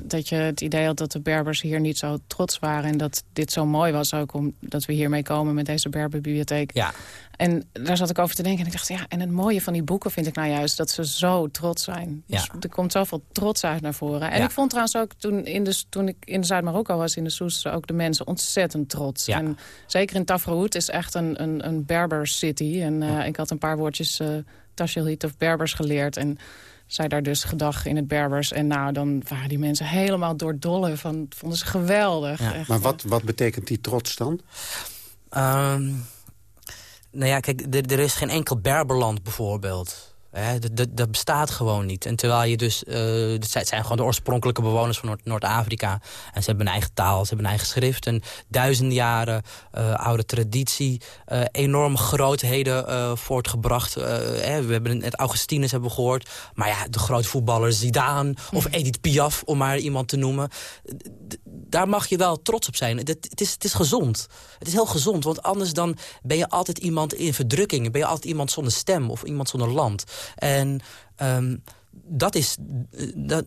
dat je het idee had dat de Berbers hier niet zo trots waren. En dat dit zo mooi was ook omdat we hiermee komen met deze Berberbibliotheek. Ja. En daar zat ik over te denken en ik dacht, ja, en het mooie van die boeken vind ik nou juist dat ze zo trots zijn. Dus Ja. er komt zoveel trots uit naar voren. En Ja. ik vond trouwens ook toen, in de, toen ik in Zuid-Marokko was, in de Soes, ook de mensen ontzettend trots. Ja. En zeker in Tafraout is echt een, een, een Berber city. En eh, ik had een paar woordjes uh, Tashilhit of Berbers geleerd en zei daar dus gedag in het Berbers. En nou, dan waren die mensen helemaal doordollen van, vonden ze geweldig. Ja. Echt, Maar wat, wat betekent die trots dan? Ehm, nou ja, kijk, er, er is geen enkel Berberland bijvoorbeeld. Dat, bestaat gewoon niet. En terwijl je dus... Uh, het zijn gewoon de oorspronkelijke bewoners van Noord-Afrika. en ze hebben een eigen taal, ze hebben een eigen schrift. En duizenden jaren uh, oude traditie. Uh, enorme grootheden voortgebracht. Hè, we hebben het Augustinus hebben gehoord. Maar ja, de grote voetballers Zidane of Edith Piaf, om maar iemand te noemen. Daar mag je wel trots op zijn. Het, het, is, het is gezond. Het is heel gezond, want anders dan ben je altijd iemand in verdrukking. Ben je altijd iemand zonder stem of iemand zonder land. En um, dat is... Dat,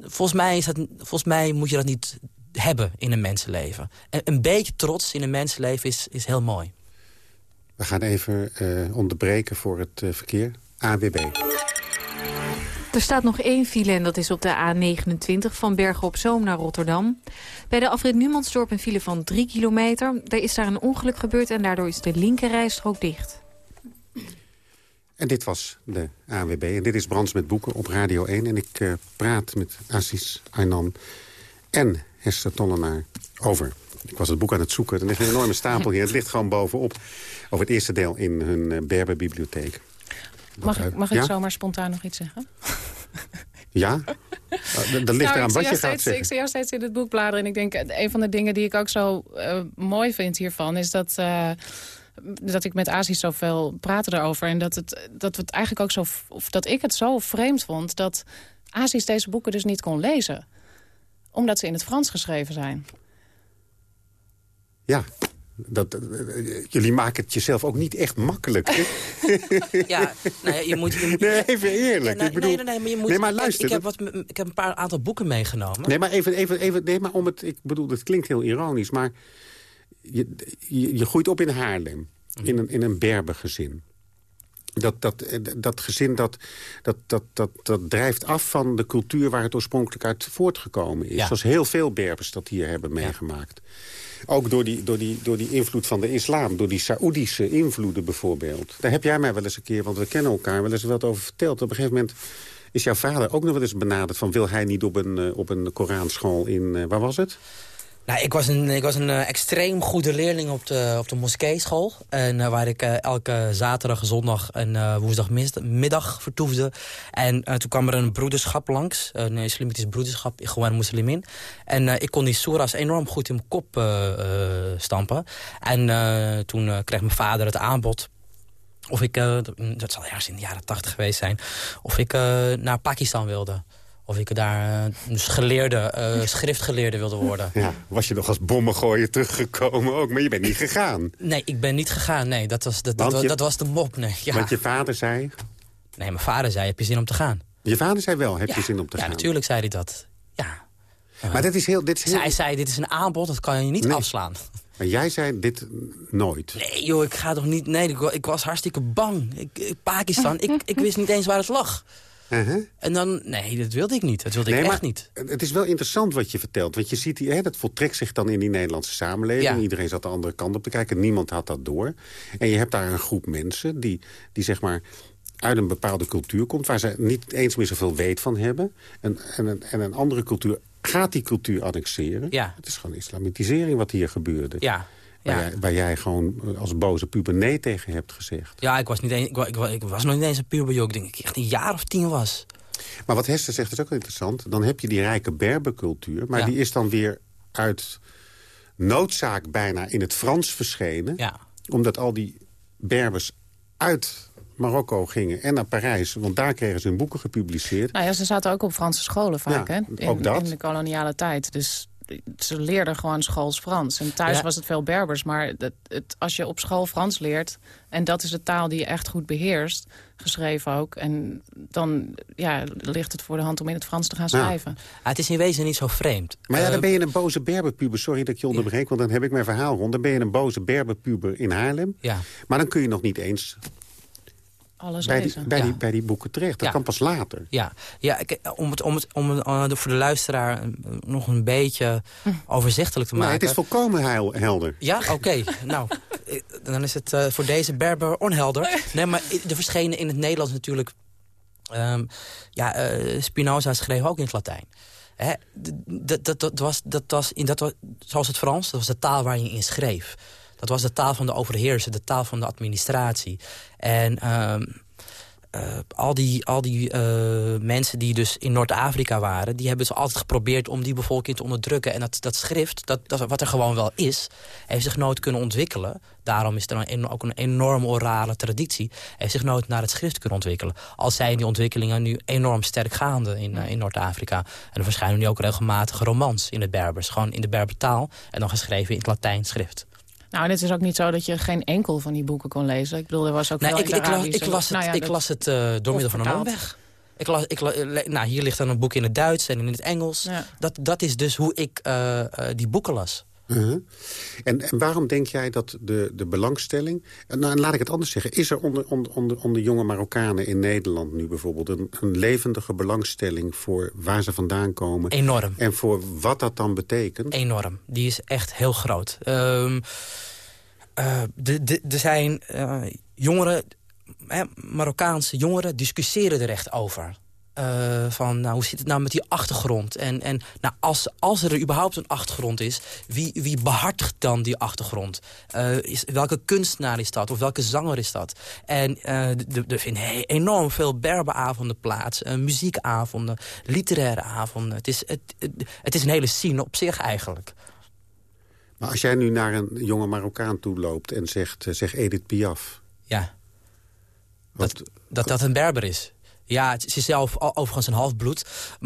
volgens, mij is volgens mij moet je dat niet hebben in een mensenleven. En een beetje trots in een mensenleven is, is heel mooi. We gaan even uh, onderbreken voor het uh, verkeer. AWB. Er staat nog één file en dat is op de A29 van Bergen op Zoom naar Rotterdam. Bij de afrit Numansdorp een file van 3 kilometer. Er is daar een ongeluk gebeurd en daardoor is de linkerrijstrook dicht. En dit was de ANWB. En dit is Brands met Boeken op Radio 1. En ik uh, praat met Aziz Aynan en Hester Tollenaar over... Ik was het boek aan het zoeken. Er ligt een enorme stapel hier. Het ligt gewoon bovenop. Over het eerste deel in hun uh, Berberbibliotheek. Mag, ik, mag ik zomaar spontaan nog iets zeggen? Ja? Oh, dat ligt nou, eraan wat je gaat steeds, zeggen. Ik zie jou steeds in het boek bladeren. En ik denk, een van de dingen die ik ook zo uh, mooi vind hiervan... is dat... Uh, dat ik met Azië zoveel praatte erover. En dat, het, dat, we het eigenlijk ook zo, of dat ik het zo vreemd vond... dat Azië deze boeken dus niet kon lezen. Omdat ze in het Frans geschreven zijn. Ja, dat, eh, jullie maken het jezelf ook niet echt makkelijk. ja, nou je moet... Je moet nee, even eerlijk. ik bedoel, nee, nee, maar je moet... Nee, maar luister. Ik, heb wat, ik heb een paar aantal boeken meegenomen. Nee, maar even, even, even nee, maar om het... Ik bedoel, het klinkt heel ironisch, maar... Je, je, je groeit op in Haarlem. In een, in een Berbergezin. Dat, dat, dat gezin dat, dat, dat, dat, dat drijft af van de cultuur waar het oorspronkelijk uit voortgekomen is. Ja. Zoals heel veel Berbers dat hier hebben meegemaakt. Ook door die, door, die, door die invloed van de islam, door die Saoedische invloeden bijvoorbeeld. Daar heb jij mij wel eens een keer, want we kennen elkaar, wel eens wat over verteld. Op een gegeven moment is jouw vader ook nog wel eens benaderd... van wil hij niet op een, eh, op een Koranschool in, uh, waar was het? Nou, ik was een, ik was een uh, extreem goede leerling op de, op de moskeeschool. En, uh, waar ik uh, elke zaterdag, zondag en woensdagmiddag vertoefde. En toen kwam er een broederschap langs. Een islamitisch broederschap, gewoon moslimin. En ik kon die soeras enorm goed in mijn kop stampen. En toen kreeg mijn vader het aanbod of ik, dat zal ergens in de jaren tachtig geweest zijn... of ik naar Pakistan wilde. Of ik daar uh, dus geleerde, uh, schriftgeleerde wilde worden. Ja, was je nog als bommengooier teruggekomen ook, maar je bent niet gegaan. Nee, ik ben niet gegaan. Nee, dat was, dat, dat, dat was de mop. Nee, ja. Want je vader zei? Nee, mijn vader zei, heb je zin om te gaan? Je vader zei wel, heb je zin om te ja, gaan? Ja, natuurlijk zei hij dat. Ja. Maar dit is heel... Dit is heel... Zij zei, dit is een aanbod, dat kan je niet nee. afslaan. Maar jij zei dit nooit? Nee joh, ik ga toch niet... Nee, ik, ik was hartstikke bang. Ik, Pakistan, ik, ik wist niet eens waar het lag. Uh -huh. En dan, nee, dat wilde ik niet. Dat wilde nee, ik echt niet. Het is wel interessant wat je vertelt. Want je ziet, hè, dat voltrekt zich dan in die Nederlandse samenleving. Ja. Iedereen zat de andere kant op te kijken. Niemand had dat door. En je hebt daar een groep mensen die, die zeg maar uit een bepaalde cultuur komt... waar ze niet eens meer zoveel weet van hebben. En, en, een, en een andere cultuur gaat die cultuur annexeren. Ja. Het is gewoon islamitisering wat hier gebeurde. Ja, Waar, jij, waar, jij, gewoon als boze puber nee tegen hebt gezegd. Ja, ik was, niet eens, ik, ik, ik was nog niet eens een puber, joh. Ik denk dat ik echt een jaar of tien was. Maar wat Hester zegt is ook interessant. Dan heb je die rijke berbercultuur. Maar ja. die is dan weer uit noodzaak bijna in het Frans verschenen. Ja. Omdat al die Berbers uit Marokko gingen en naar Parijs. Want daar kregen ze hun boeken gepubliceerd. Nou ja, ze zaten ook op Franse scholen vaak, ja, hè? In, ook dat. in de koloniale tijd. Dus ze leerden gewoon schools Frans. En thuis ja. was het veel Berbers. Maar het, het, als je op school Frans leert... en dat is de taal die je echt goed beheerst... geschreven ook... en dan ja, ligt het voor de hand om in het Frans te gaan schrijven. Ja. het is in wezen niet zo vreemd. Maar ja, dan ben je een boze Berberpuber. Sorry dat ik je onderbreek, want dan heb ik mijn verhaal rond. Dan ben je een boze Berberpuber in Haarlem. Ja. Maar dan kun je nog niet eens alles bij, die, bij, Ja. die, bij die boeken terecht. Dat Ja. kan pas later. Ja, ja ik, om het, om het, om het uh, voor de luisteraar uh, nog een beetje overzichtelijk te maken. Nee, het is volkomen heil, helder. Ja, oké. nou, eh, dan is het uh, voor deze Berber onhelder. Nee, maar er verschenen in het Nederlands natuurlijk... Um, ja, uh, Spinoza schreef ook in het Latijn. Hè, dat, dat, dat, was, dat, was, in, dat was, zoals het Frans, dat was de taal waar je in schreef. Dat was de taal van de overheerser, de taal van de administratie. En um, uh, al die, al die uh, mensen die dus in Noord-Afrika waren... die hebben dus altijd geprobeerd om die bevolking te onderdrukken. En dat, dat schrift, dat, dat, wat er gewoon wel is... heeft zich nooit kunnen ontwikkelen. Daarom is er een, ook een enorm orale traditie. Heeft zich nooit naar het schrift kunnen ontwikkelen. Al zijn die ontwikkelingen nu enorm sterk gaande in, uh, in Noord-Afrika. En er verschijnen nu ook regelmatig romans in het Berbers. Gewoon in de Berbertaal en dan geschreven in het Latijn schrift. Nou, en het is ook niet zo dat je geen enkel van die boeken kon lezen. Ik bedoel, er was ook nee, veel ik, ik, las, ik las het, nou ja, ik las het uh, door middel van een omweg. Ik las, ik, nou, hier ligt dan een boek in het Duits en in het Engels. Ja. Dat, dat is dus hoe ik uh, uh, die boeken las. Uh -huh. en, en waarom denk jij dat de, de belangstelling... Nou, laat ik het anders zeggen. Is er onder, onder, onder, onder jonge Marokkanen in Nederland nu bijvoorbeeld... Een, een levendige belangstelling voor waar ze vandaan komen? Enorm. En voor wat dat dan betekent? Enorm. Die is echt heel groot. Um, uh, er zijn uh, jongeren, eh, Marokkaanse jongeren, discussiëren er echt over. Uh, van, nou, hoe zit het nou met die achtergrond? En, en nou, als, als er überhaupt een achtergrond is, wie, wie behartigt dan die achtergrond? Uh, is, welke kunstenaar is dat? Of welke zanger is dat? En uh, er vinden enorm veel berberavonden plaats. muziekavonden, literaire avonden. Het is, het, het, het is een hele scene op zich eigenlijk. Maar als jij nu naar een jonge Marokkaan toe loopt en zegt, zeg Edith Piaf... Ja, dat, dat dat een Berber is. Ja, het is zelf overigens een halfbloed.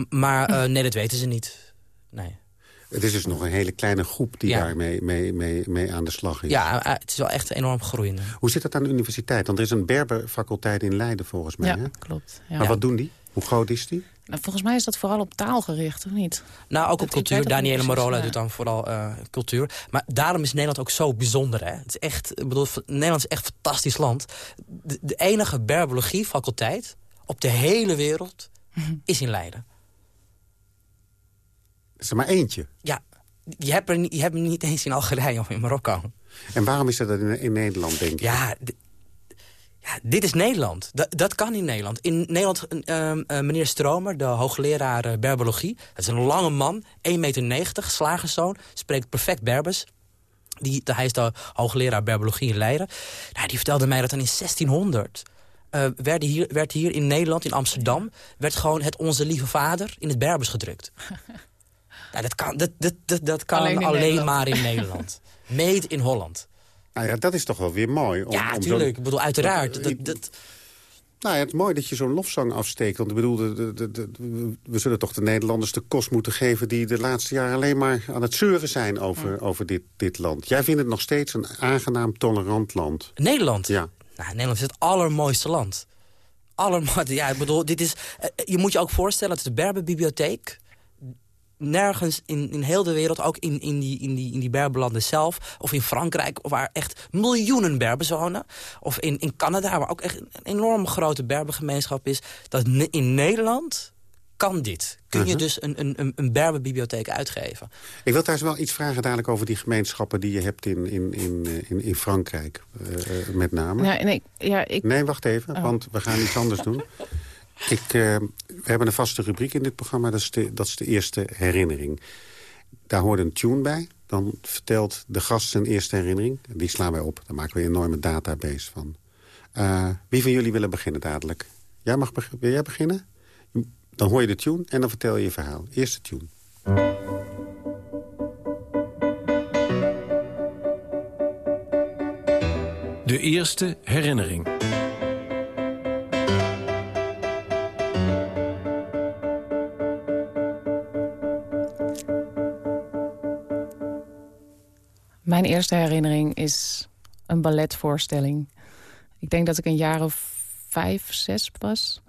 Maar uh, nee, dat weten ze niet. Nee. Het is dus nog een hele kleine groep die ja. daar mee, mee, mee, mee aan de slag is. Ja, het is wel echt enorm groeiende. Hoe zit dat aan de universiteit? Want er is een Berberfaculteit in Leiden volgens mij. Ja, hè? klopt. Ja. Maar wat doen die? Hoe groot is die? Nou, volgens mij is dat vooral op taal gericht, of niet? Nou, ook op cultuur. Daniele Morola doet dan vooral uh, cultuur. Maar daarom is Nederland ook zo bijzonder. Hè? Het is echt, ik bedoel, Nederland is echt een fantastisch land. De, de enige Berbiologie-faculteit op de hele wereld is in Leiden. Is er maar eentje? Ja, je hebt, er, je hebt hem niet eens in Algerije of in Marokko. En waarom is dat in, in Nederland, denk je? Ja, ja, dit is Nederland. Dat, dat kan in Nederland. In Nederland, uh, uh, meneer Stromer, de hoogleraar uh, Berbologie... dat is een lange man, 1,90 meter, slagerszoon... spreekt perfect Berbers. Die, hij is de hoogleraar Berbologie in Leiden. Nou, die vertelde mij dat dan in 1600... Uh, werd, hier, werd hier in Nederland, in Amsterdam... werd gewoon het Onze Lieve Vader in het Berbers gedrukt. nou, dat kan, dat, dat, dat, dat kan alleen, alleen maar in Nederland. Made in Holland. Nou ja, dat is toch wel weer mooi. Om, ja, natuurlijk. Ik bedoel, uiteraard. Dat, dat... Nou ja, het is mooi dat je zo'n lofzang afsteekt. Want ik bedoel, de, de, de, we zullen toch de Nederlanders de kost moeten geven... die de laatste jaren alleen maar aan het zeuren zijn over, ja. over dit, dit land. Jij vindt het nog steeds een aangenaam, tolerant land. Nederland? Ja. Nederland is het allermooiste land. Allermooiste, ja, ik bedoel, dit is... Je moet je ook voorstellen, is de Berberbibliotheek nergens in, in heel de wereld, ook in, in, die, in, die, in die Berberlanden zelf... of in Frankrijk, waar echt miljoenen Berbers wonen... of in, in Canada, waar ook echt een enorm grote Berbergemeenschap is... dat in Nederland kan dit. Kun je uh -huh. dus een, een, een Berberbibliotheek uitgeven. Ik wil trouwens wel iets vragen dadelijk over die gemeenschappen... die je hebt in, in, in, in, in Frankrijk, uh, met name. Ja, nee, ja, ik... nee, wacht even, oh. want we gaan iets anders doen. Ik, uh, we hebben een vaste rubriek in dit programma, dat is, de, dat is de eerste herinnering. Daar hoort een tune bij. Dan vertelt de gast zijn eerste herinnering. Die slaan wij op. Daar maken we een enorme database van. Uh, wie van jullie willen beginnen dadelijk? Jij mag beg wil jij beginnen? Dan hoor je de tune en dan vertel je je verhaal. Eerste tune. De eerste herinnering. Mijn eerste herinnering is een balletvoorstelling. Ik denk dat ik een jaar of vijf, zes was.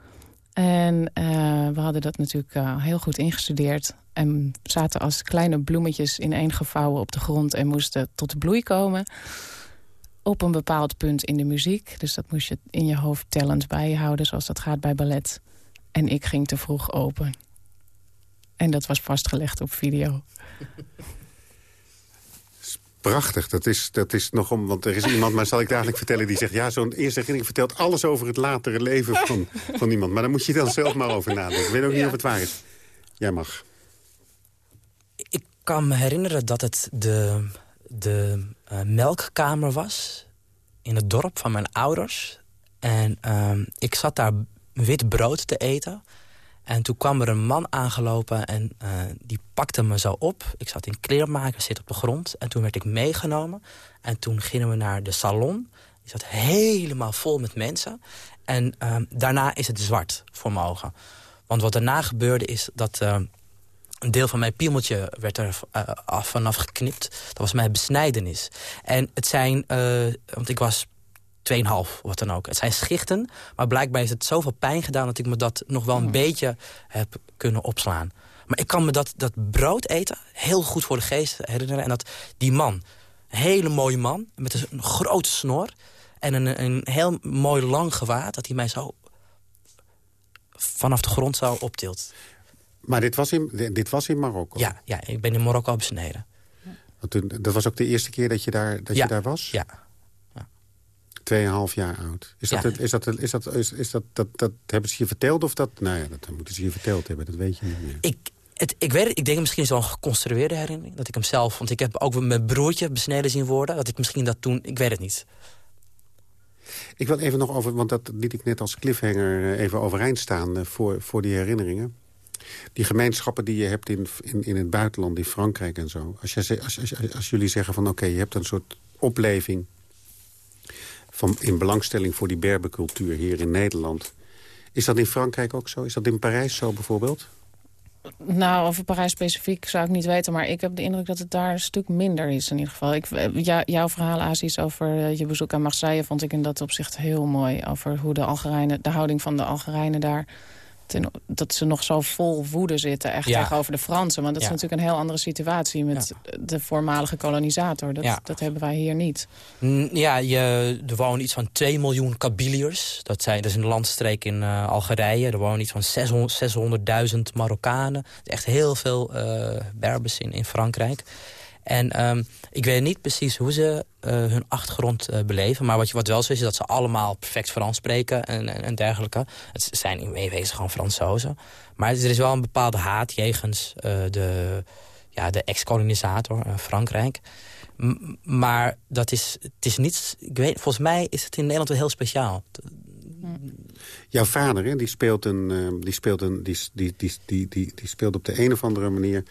En uh, we hadden dat natuurlijk uh, heel goed ingestudeerd. En zaten als kleine bloemetjes ineengevouwen op de grond... en moesten tot de bloei komen op een bepaald punt in de muziek. Dus dat moest je in je hoofd tellend bijhouden, zoals dat gaat bij ballet. En ik ging te vroeg open. En dat was vastgelegd op video. Prachtig, dat is, dat is nog om... Want er is iemand, maar zal ik dadelijk vertellen... die zegt, ja, zo'n eerste herinnering vertelt alles over het latere leven van, van iemand. Maar daar moet je dan zelf maar over nadenken. Ik weet ook niet ja. of het waar is. Jij mag. Ik kan me herinneren dat het de, de uh, melkkamer was... in het dorp van mijn ouders. En ehm, ik zat daar wit brood te eten. En toen kwam er een man aangelopen en uh, die pakte me zo op. Ik zat in kleermaker, zit op de grond. En toen werd ik meegenomen. En toen gingen we naar de salon. Die zat helemaal vol met mensen. En uh, daarna is het zwart voor mijn ogen. Want wat daarna gebeurde is dat... Uh, een deel van mijn piemeltje werd er uh, af, vanaf geknipt. Dat was mijn besnijdenis. En het zijn, uh, want ik was 2,5, wat dan ook. Het zijn schichten, maar blijkbaar is het zoveel pijn gedaan... dat ik me dat nog wel een beetje heb kunnen opslaan. Maar ik kan me dat, dat brood eten heel goed voor de geest herinneren. En dat die man, een hele mooie man, met een grote snor... en een, een heel mooi lang gewaad, dat hij mij zo vanaf de grond zo optilt. Maar dit was in, dit was in Marokko? Ja, ja, ik ben in Marokko besneden. Dat was ook de eerste keer dat je daar, dat ja, je daar was? Ja. Tweeënhalf jaar oud. Is dat, Ja. het, is dat, is dat, is, is dat, dat, dat, hebben ze je verteld of dat... Nou ja, dat moeten ze je verteld hebben, dat weet je niet meer. Ik, het, ik, weet, ik denk misschien een geconstrueerde herinnering. Dat ik hem zelf, want ik heb ook mijn broertje besneden zien worden. Dat ik misschien dat toen, ik weet het niet. Ik wil even nog over, want dat liet ik net als cliffhanger eh, even overeind staan eh, voor, voor die herinneringen. Die gemeenschappen die je hebt in, in, in het buitenland, in Frankrijk en zo. Als, je, als, als, als jullie zeggen van oké, je hebt een soort opleving... Van, in belangstelling voor die berbercultuur hier in Nederland. Is dat in Frankrijk ook zo? Is dat in Parijs zo bijvoorbeeld? Nou, over Parijs specifiek zou ik niet weten. Maar ik heb de indruk dat het daar een stuk minder is in ieder geval. Ik, ja, jouw verhaal, Aziz, over uh, je bezoek aan Marseille... vond ik in dat opzicht heel mooi. Over hoe de Algerijnen, de houding van de Algerijnen daar... Ten, dat ze nog zo vol woede zitten echt Ja. tegenover de Fransen. Want dat is Ja. natuurlijk een heel andere situatie... met de voormalige kolonisator. Dat, dat hebben wij hier niet. Ja, je, er wonen iets van 2 miljoen Kabyliërs. Dat, zijn, dat is een landstreek in eh, Algerije. Er wonen iets van 600 600.000 Marokkanen. Echt heel veel eh Berbers in, in Frankrijk. En ehm, ik weet niet precies hoe ze eh, hun achtergrond eh, beleven. Maar wat, wat wel zo is, is dat ze allemaal perfect Frans spreken en, en, dergelijke. Het zijn in wezen gewoon Fransozen. Maar er is wel een bepaalde haat jegens eh, de, ja, de ex-kolonisator Frankrijk. Maar dat is, het is niet... Ik weet, volgens mij is het in Nederland wel heel speciaal. Jouw vader, hè, die speelt een, eh, die speelt een, die, die, die, die, die speelt op de een of andere manier,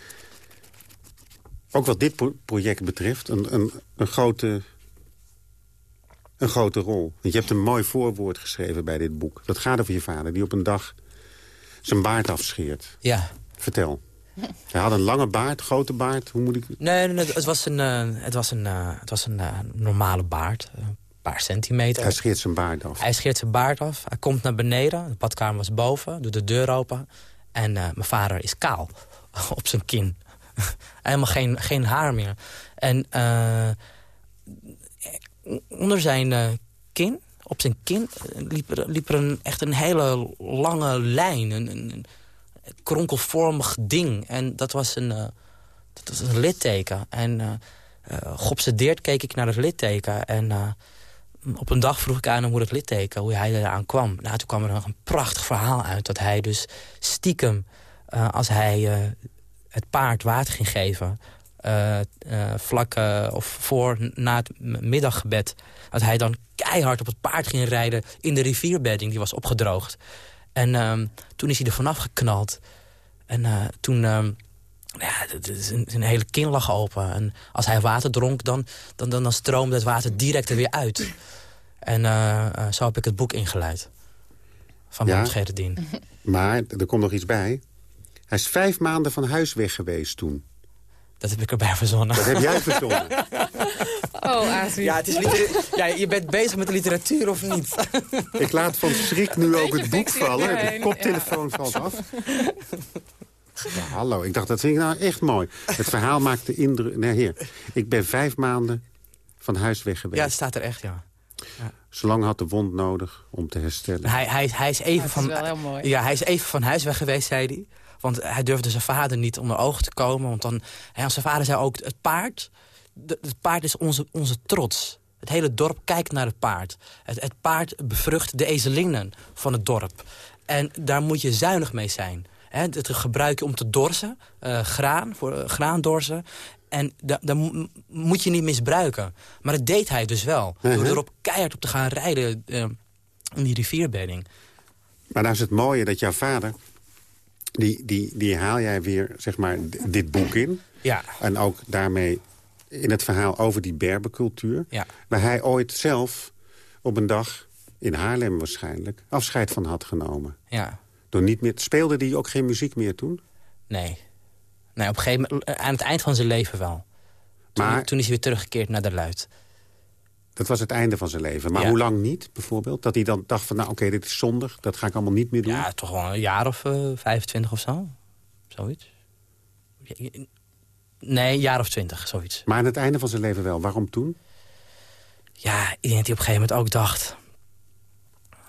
ook wat dit pro- project betreft, een, een, een grote, een grote rol. Want je hebt een mooi voorwoord geschreven bij dit boek. Dat gaat over je vader, die op een dag zijn baard afscheert. Ja. Vertel. Hij had een lange baard, grote baard. Hoe moet ik... Nee, nee, het was een, eh, het was een, eh, het was een eh, normale baard. Een paar centimeter. Hij scheert zijn baard af. Hij scheert zijn baard af. Hij komt naar beneden. De badkamer was boven. Doet de deur open. En mijn vader is kaal. op zijn kin. Helemaal geen, geen haar meer. En eh, onder zijn eh, kin, op zijn kin, eh, liep er, liep er een, echt een hele lange lijn. Een, een, kronkelvormig ding. En dat was een, dat was een litteken. En eh, geobsedeerd keek ik naar het litteken. En op een dag vroeg ik aan hem hoe dat litteken, hoe hij eraan kwam. Nou, toen kwam er nog een prachtig verhaal uit. Dat hij dus stiekem, als hij het paard water ging geven... eh, eh, vlak eh, of voor, na het middaggebed... dat hij dan keihard op het paard ging rijden in de rivierbedding. Die was opgedroogd. En ehm, toen is hij er vanaf geknald. En toen... ehm, ja, is een, een hele kin lag open. En als hij water dronk, dan, dan, dan, dan stroomde het water direct er weer uit. En zo heb ik het boek ingeleid. Van Ja? Mont Gerardin. Maar er komt nog iets bij. Hij is vijf maanden van huis weg geweest toen. Dat heb ik erbij verzonnen. Dat heb jij verzonnen. Oh. Ja, het is ja, je bent bezig met de literatuur of niet? Ik laat van schrik nu ook het boek vallen. De koptelefoon valt af. Ja, hallo, ik dacht, dat vind ik nou echt mooi. Het verhaal maakt de indruk... Nee, heer. Ik ben vijf maanden van huis weg geweest. Ja, het staat er echt, ja. Zolang had de wond nodig om te herstellen. Hij, hij, hij, is even Ja, is van, wel heel mooi. Ja, hij is even van huis weg geweest, zei hij. Want hij durfde zijn vader niet onder ogen te komen. Want dan, hij, zijn vader zei ook, het paard, het paard is onze, onze trots. Het hele dorp kijkt naar het paard. Het, het paard bevrucht de ezelinnen van het dorp. En daar moet je zuinig mee zijn. Hè, het gebruik je om te dorsen, eh, graan, voor uh, graandorsen. En da- dat mo- moet je niet misbruiken. Maar dat deed hij dus wel. Door Mhm. erop keihard op te gaan rijden... eh, in die rivierbedding. Maar nou is het mooie dat jouw vader... Die, die, die haal jij weer, zeg maar, dit boek in. Ja. En ook daarmee in het verhaal over die berbercultuur. Ja. Waar hij ooit zelf op een dag, in Haarlem waarschijnlijk... afscheid van had genomen. Ja. Door niet meer, speelde hij ook geen muziek meer toen? Nee. Nee, op een gegeven moment, aan het eind van zijn leven wel. Toen, Maar- toen is hij weer teruggekeerd naar de Luid. Dat was het einde van zijn leven. Maar Ja. hoe lang niet, bijvoorbeeld? Dat hij dan dacht van, nou oké, dit is zondig. Dat ga ik allemaal niet meer doen. Ja, toch wel een jaar of eh 25 of zo. Zoiets. Nee, een jaar of twintig, zoiets. Maar aan het einde van zijn leven wel. Waarom toen? Ja, ik denk dat hij op een gegeven moment ook dacht...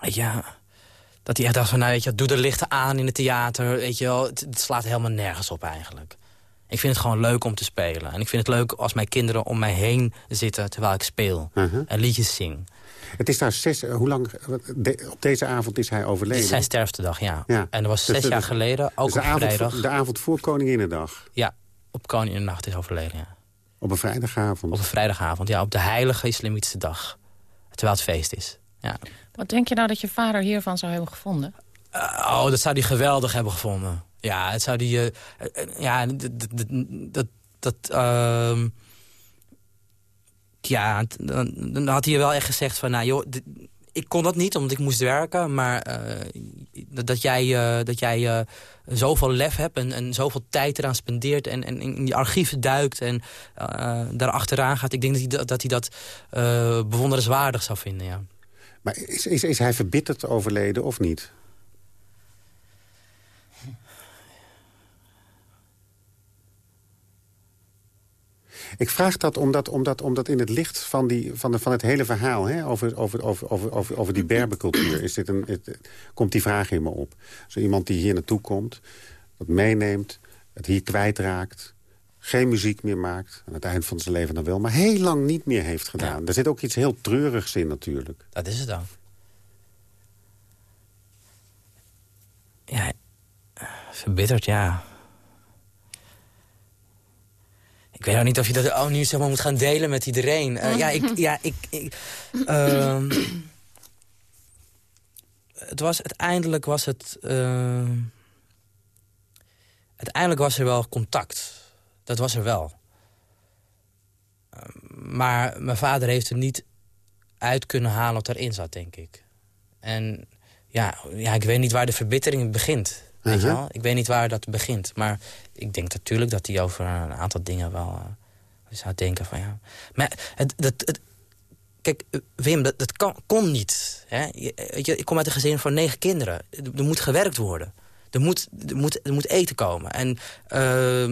Je, dat hij echt dacht van, nou weet je, doe de lichten aan in het theater. Weet je wel, het, het slaat helemaal nergens op eigenlijk. Ik vind het gewoon leuk om te spelen. En ik vind het leuk als mijn kinderen om mij heen zitten terwijl ik speel. Uh-huh. En liedjes zing. Het is daar zes... eh, Hoe lang... de- op deze avond is hij Dit overleden. is zijn sterftedag, ja. Ja. En dat was Dus zes de- jaar geleden, ook Dus de op avond, vrijdag. de avond voor Koninginnedag. Ja, op Koninginnedag is overleden, ja. Op een vrijdagavond. Op een vrijdagavond, ja, op de heilige islamitische dag. Terwijl het feest is. Ja. Wat denk je nou dat je vader hiervan zou hebben gevonden? Eh, oh, dat zou hij geweldig hebben gevonden. Ja, het zou die. eh, eh, ja, dat. dat ehm, ja, dan, had hij wel echt gezegd van, nou joh, ik kon dat niet omdat ik moest werken, maar eh, dat, jij, dat jij eh, zoveel lef hebt en, en zoveel tijd eraan spendeert en, en in die archieven duikt en daar achteraan gaat. Ik denk dat hij dat, dat, hij dat bewonderenswaardig zou vinden, ja. Maar is, is, is hij verbitterd overleden of niet? Ik vraag dat omdat, omdat, omdat in het licht van, die, van, de, van het hele verhaal... Hè, over, over, over, over, over, die berbercultuur is dit een, het, komt die vraag in me op. Zo iemand die hier naartoe komt, dat meeneemt, het hier kwijtraakt... geen muziek meer maakt, aan het eind van zijn leven dan wel... maar heel lang niet meer heeft gedaan. Er zit ook iets heel treurigs in natuurlijk. Dat is het dan. Ja, verbitterd, ja. Ik weet nou niet of je dat oh, nu zeg maar moet gaan delen met iedereen. Eh, ja, ik... Ja, ik, ehm, het was uiteindelijk was het... ehm, uiteindelijk was er wel contact. Dat was er wel. Ehm, maar mijn vader heeft er niet uit kunnen halen wat erin zat, denk ik. En ja, ja, ik weet niet waar de verbittering begint. Weet je wel? Ik weet niet waar dat begint. Maar ik denk natuurlijk dat hij over een aantal dingen wel eh, zou denken van ja. Maar het, het, kijk, eh, Wim, dat, dat kan, kon niet. Hè? Je, weet je, ik kom uit een gezin van negen kinderen. Er, er moet gewerkt worden. Er moet, er, moet, er moet eten komen. En eh,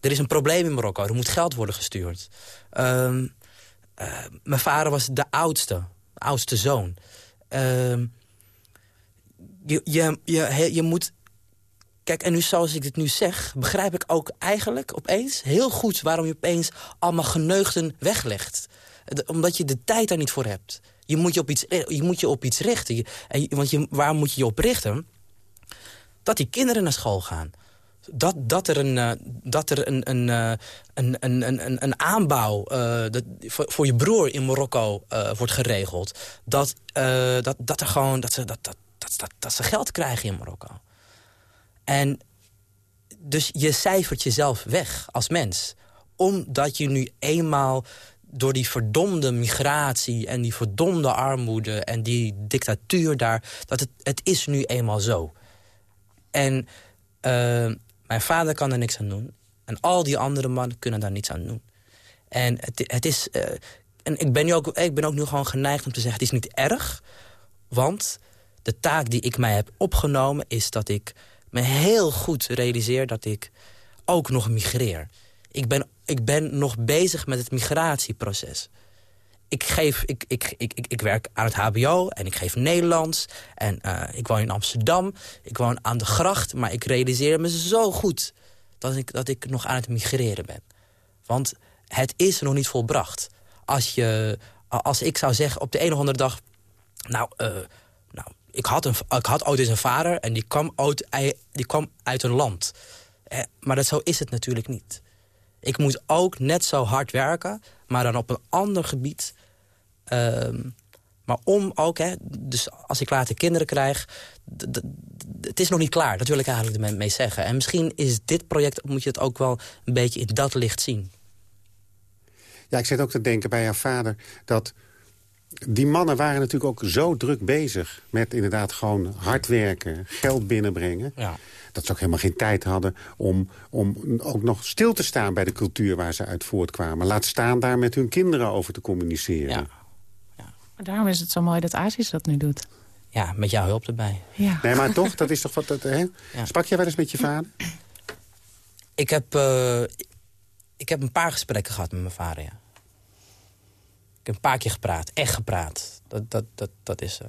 er is een probleem in Marokko. Er moet geld worden gestuurd. Ehm, eh, mijn vader was de oudste. De oudste zoon. Ehm, je, je, je, je moet... Kijk, en nu zoals ik dit nu zeg... begrijp ik ook eigenlijk opeens heel goed... waarom je opeens allemaal geneugden weglegt. Omdat je de tijd daar niet voor hebt. Je moet je op iets, je moet je op iets richten. En want je, waar moet je je op richten? Dat die kinderen naar school gaan. Dat, dat er een, eh, dat er een, een, eh, een, een, een, een- een aanbouw eh, dat, voor, je broer in Marokko eh, wordt geregeld. Dat, eh, dat, dat, er gewoon, dat, ze, dat, dat, dat, dat ze geld krijgen in Marokko. En dus je cijfert jezelf weg als mens. Omdat je nu eenmaal door die verdomde migratie... en die verdomde armoede en die dictatuur daar... dat het, het is nu eenmaal zo. En eh, mijn vader kan er niks aan doen. En al die andere mannen kunnen daar niets aan doen. En het, het is... eh, en ik ben, nu ook, ik ben ook nu gewoon geneigd om te zeggen... het is niet erg, want de taak die ik mij heb opgenomen... is dat ik me heel goed realiseer dat ik ook nog migreer. Ik ben, ik ben nog bezig met het migratieproces. Ik, geef, ik, ik, ik, ik, werk aan het hbo en ik geef Nederlands. En eh, ik woon in Amsterdam. Ik woon aan de gracht. Maar ik realiseer me zo goed dat ik, dat ik nog aan het migreren ben. Want het is nog niet volbracht. Als, je, als ik zou zeggen op de een of andere dag... Nou, eh, nou ik, had een, ik had ooit eens een vader en die kwam uit, die kwam uit een land. Maar dat, zo is het natuurlijk niet. Ik moet ook net zo hard werken, maar dan op een ander gebied. ehm, Maar om ook, hè, dus als ik later kinderen krijg... het is nog niet klaar, dat wil ik eigenlijk mee zeggen. En misschien is dit project, moet je het ook wel een beetje in dat licht zien. Ja, ik zit ook te denken bij jouw vader dat... Die mannen waren natuurlijk ook zo druk bezig met inderdaad gewoon hard werken, geld binnenbrengen. Ja. Dat ze ook helemaal geen tijd hadden om, om ook nog stil te staan bij de cultuur waar ze uit voortkwamen. Laat staan daar met hun kinderen over te communiceren. Ja. Maar daarom is het zo mooi dat Aziz dat nu doet. Ja, met jouw hulp erbij. Ja. Nee, maar toch, dat is toch wat... Dat, hè? Sprak jij wel eens met je vader? Ik heb, uh, ik heb een paar gesprekken gehad met mijn vader, ja. Heb een paar keer gepraat, echt gepraat. Dat, dat, dat, dat is... Uh...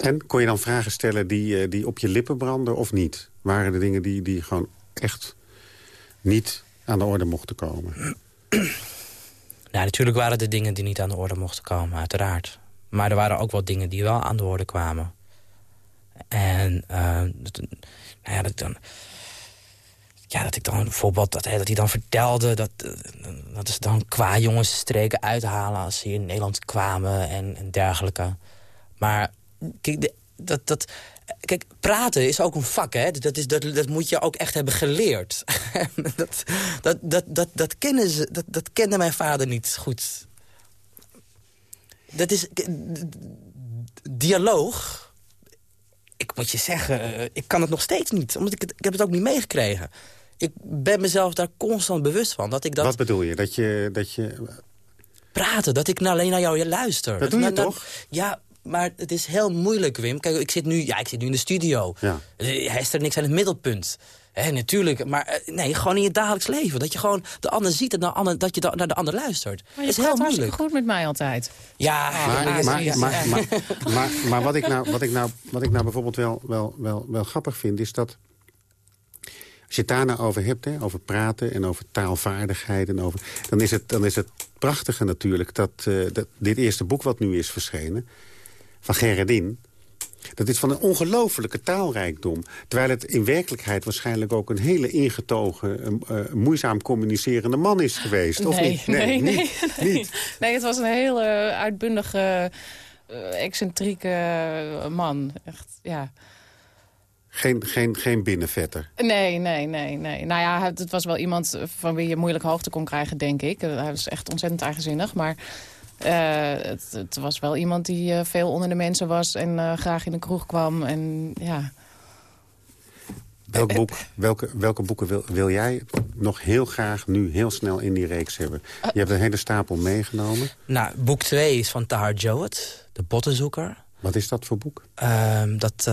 En kon je dan vragen stellen die, uh, die op je lippen branden of niet? Waren er dingen die, die gewoon echt niet aan de orde mochten komen? Nou, natuurlijk waren er dingen die niet aan de orde mochten komen, uiteraard. Maar er waren ook wel dingen die wel aan de orde kwamen. En uh, dat, nou ja, dat, dan, ja, dat ik dan bijvoorbeeld dat, dat hij dan vertelde dat, eh, dat ze dan qua jongens streken uithalen als ze hier in Nederland kwamen en, dergelijke. Maar kijk, dat, dat, Kijk, praten is ook een vak, hè. Dat, is, dat, dat moet je ook echt hebben geleerd. dat, dat, dat, dat, dat, kennen ze, dat, dat kende mijn vader niet goed. Dat is... Dialoog... Ik moet je zeggen, eh, ik kan het nog steeds niet. Omdat ik, ik heb het ook niet meegekregen. Ik ben mezelf daar constant bewust van. Dat ik dat... Wat bedoel je? Dat je... Dat je... Praten, dat ik alleen naar jou luister. Dat doe je toch? Ja, maar het is heel moeilijk, Wim. Kijk, ik zit nu, ja, ik zit nu in de studio. Ja. Hij is er niks aan het middelpunt. He, natuurlijk, maar eh, nee, gewoon in je dagelijks leven. Dat je gewoon de ander ziet en de ander, dat je naar de ander luistert. Maar je is heel moeilijk. goed met mij altijd. Ja, maar, maar, maar, maar, maar, wat, ik nou, wat, ik nou, wat ik nou bijvoorbeeld wel, wel, wel, wel grappig vind... is dat als je het daar nou over hebt, hè, over praten en over taalvaardigheid... En over, dan, is het, dan is het prachtige natuurlijk dat, uh, dat dit eerste boek wat nu is verschenen van Gerardin... Dat is van een ongelofelijke taalrijkdom. Terwijl het in werkelijkheid waarschijnlijk ook een hele ingetogen... Uh, moeizaam communicerende man is geweest. Of niet? Nee, nee, nee, nee. nee, het was een hele uitbundige, uh, excentrieke man. Echt, ja. Geen, geen, geen binnenvetter? Nee, nee, nee, nee. Nou ja, het was wel iemand van wie je moeilijk hoogte kon krijgen, denk ik. Hij was echt ontzettend eigenzinnig, maar... Uh, het, het, was wel iemand die uh, veel onder de mensen was en uh, graag in de kroeg kwam. En, ja. Welk boek, welke, welke boeken wil, wil jij nog heel graag nu heel snel in die reeks hebben? Je hebt een hele stapel meegenomen. Nou, boek 2 is van Tahar Jowett, De Bottenzoeker. Wat is dat voor boek? Ehm, dat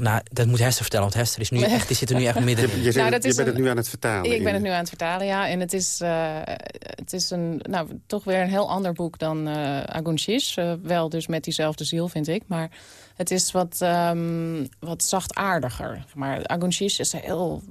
nou, dat moet Hester vertellen, want Hester is nu echt, die zit er nu echt midden in. Je, je, nou, je bent het nu aan het vertalen. Ik ben het nu aan het vertalen, ja. En het is, uh, het is een, nou, toch weer een heel ander boek dan uh. Uh, wel dus met diezelfde ziel, vind ik. Maar het is wat, um, wat zachtaardiger. Maar Agun Shish is heel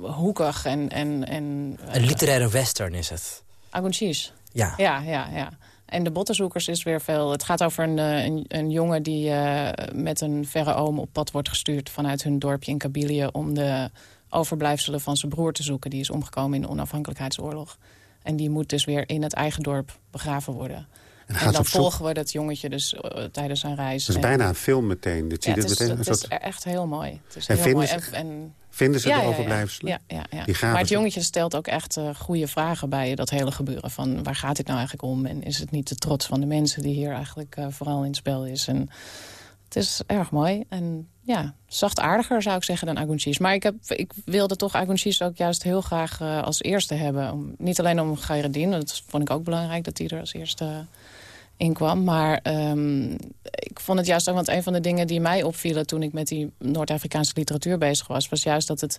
hoekig en... en, en een literaire western is het. Agun Shish? Ja. Ja, ja, ja. En de bottenzoekers is weer veel... Het gaat over een, een, een jongen die uh, met een verre oom op pad wordt gestuurd... vanuit hun dorpje in Kabylië om de overblijfselen van zijn broer te zoeken. Die is omgekomen in de onafhankelijkheidsoorlog. En die moet dus weer in het eigen dorp begraven worden. En, en dan volgen we dat jongetje dus uh, tijdens zijn reis. Het is en... bijna een film meteen. Dit ja, het, is, meteen het soort... is echt heel mooi. Het is en heel mooi. Ze... En, Vinden ze ja, de overblijfselen? Ja, ja, maar het jongetje stelt ook echt uh, goede vragen bij dat hele gebeuren. Van waar gaat dit nou eigenlijk om? En is het niet de trots van de mensen die hier eigenlijk uh, vooral in het spel is? En het is erg mooi. En ja, zachtaardiger zou ik zeggen dan Agunchis. Maar ik, heb, ik wilde toch Agunchis ook juist heel graag uh, als eerste hebben. Om, niet alleen om Gairadin, dat vond ik ook belangrijk dat die er als eerste inkwam. Maar um, ik vond het juist ook, want een van de dingen die mij opvielen... toen ik met die Noord-Afrikaanse literatuur bezig was... was juist dat het...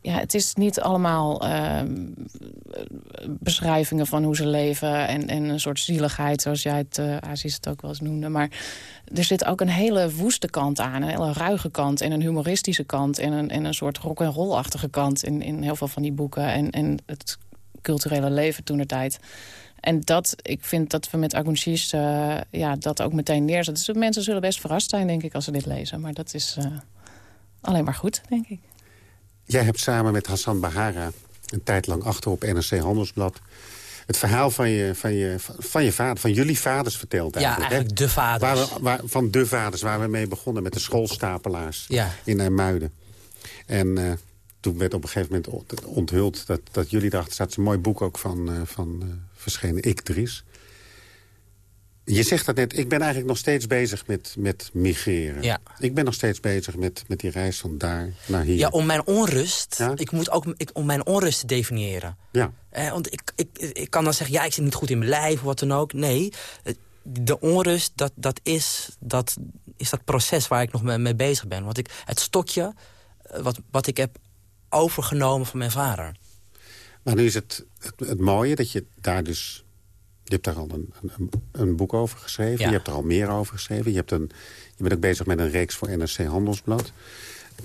Ja, het is niet allemaal uh, beschrijvingen van hoe ze leven... En, en een soort zieligheid, zoals jij het, uh, het ook wel eens noemde. Maar er zit ook een hele woeste kant aan. Een hele ruige kant en een humoristische kant... en een, en een soort rock-and-roll-achtige kant in, in heel veel van die boeken. En, en het culturele leven toen de tijd... En dat, ik vind dat we met Agunchis uh, ja, dat ook meteen neerzetten. Dus mensen zullen best verrast zijn, denk ik, als ze dit lezen. Maar dat is uh, alleen maar goed, denk ik. Jij hebt samen met Hassan Bahara een tijd lang achter op NRC Handelsblad... het verhaal van je, van, je, van je vader, van jullie vaders verteld eigenlijk. Ja, eigenlijk hè? de vaders. Waar we, waar, van de vaders, waar we mee begonnen met de schoolstapelaars Ja. in IJmuiden. En eh, toen werd op een gegeven moment onthuld dat, dat jullie dachten... staat een mooi boek ook van, van verschenen, Ik Dries. Je zegt dat net, ik ben eigenlijk nog steeds bezig met, met migreren. Ja. Ik ben nog steeds bezig met, met die reis van daar naar hier. Ja, om mijn onrust, Ja? ik moet ook ik, om mijn onrust te definiëren. Ja. Eh, want ik, ik, ik kan dan zeggen, ja, ik zit niet goed in mijn lijf of wat dan ook. Nee, eh, de onrust, dat, dat, is, dat is dat proces waar ik nog mee, mee bezig ben. Want ik, het stokje eh, wat, wat ik heb overgenomen van mijn vader. Maar nu is het, het, het mooie dat je daar dus... Je hebt daar al een, een, een boek over geschreven. Ja. Je hebt er al meer over geschreven. Je, hebt een, je bent ook bezig met een reeks voor NRC Handelsblad.